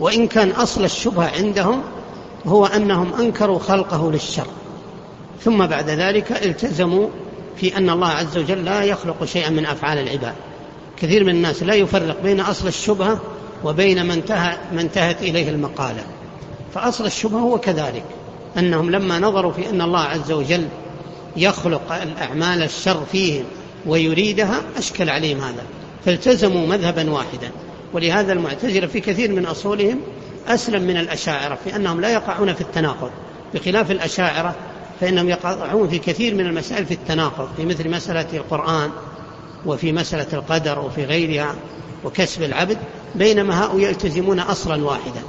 وإن كان أصل الشبهة عندهم هو أنهم أنكروا خلقه للشر. ثم بعد ذلك التزموا في أن الله عز وجل لا يخلق شيئا من أفعال العباد. كثير من الناس لا يفرق بين أصل الشبهة وبين ما انتهى ما انتهت إليه المقالة. فأصل الشبهة هو كذلك أنهم لما نظروا في أن الله عز وجل يخلق الأعمال الشر فيهم ويريدها أشكل عليهم هذا. فالتزموا مذهبا واحدا. ولهذا المعتزلة في كثير من أصولهم أسلم من الأشاعرة في أنهم لا يقعون في التناقض. بخلاف الأشاعرة فإنهم يقعون في كثير من المسائل في التناقض في مثل مسألة القرآن وفي مسألة القدر وفي غيرها وكسب العبد بينما هؤلاء يلتزمون أصلا واحدا.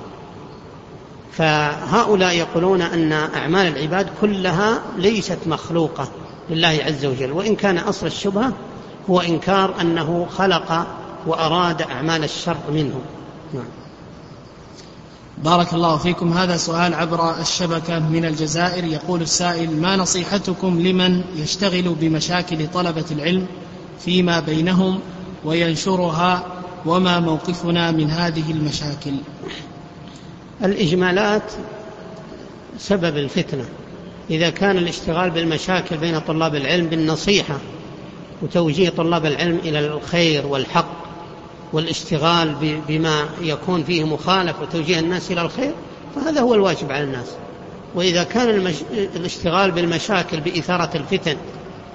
فهؤلاء يقولون أن أعمال العباد كلها ليست مخلوقة لله عز وجل وإن كان أصل الشبهة هو إنكار أنه خلق وأراد أعمال الشر منهم. نعم. بارك الله فيكم. هذا سؤال عبر الشبكة من الجزائر. يقول السائل ما نصيحتكم لمن يشتغل بمشاكل طلبة العلم فيما بينهم وينشرها وما موقفنا من هذه المشاكل؟ الإجمالات سبب الفتنة. إذا كان الاشتغال بالمشاكل بين طلاب العلم بالنصيحة وتوجيه طلاب العلم إلى الخير والحق والاشتغال بما يكون فيه مخالف وتوجيه الناس إلى الخير فهذا هو الواجب على الناس. وإذا كان المش... الاشتغال بالمشاكل بإثارة الفتن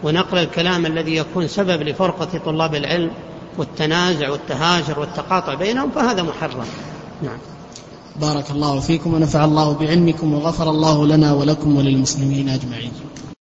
ونقل الكلام الذي يكون سبب لفرقة طلاب العلم والتنازع والتهاجر والتقاطع بينهم فهذا محرم. نعم. بارك الله فيكم ونفع الله بعلمكم وغفر الله لنا ولكم وللمسلمين أجمعين.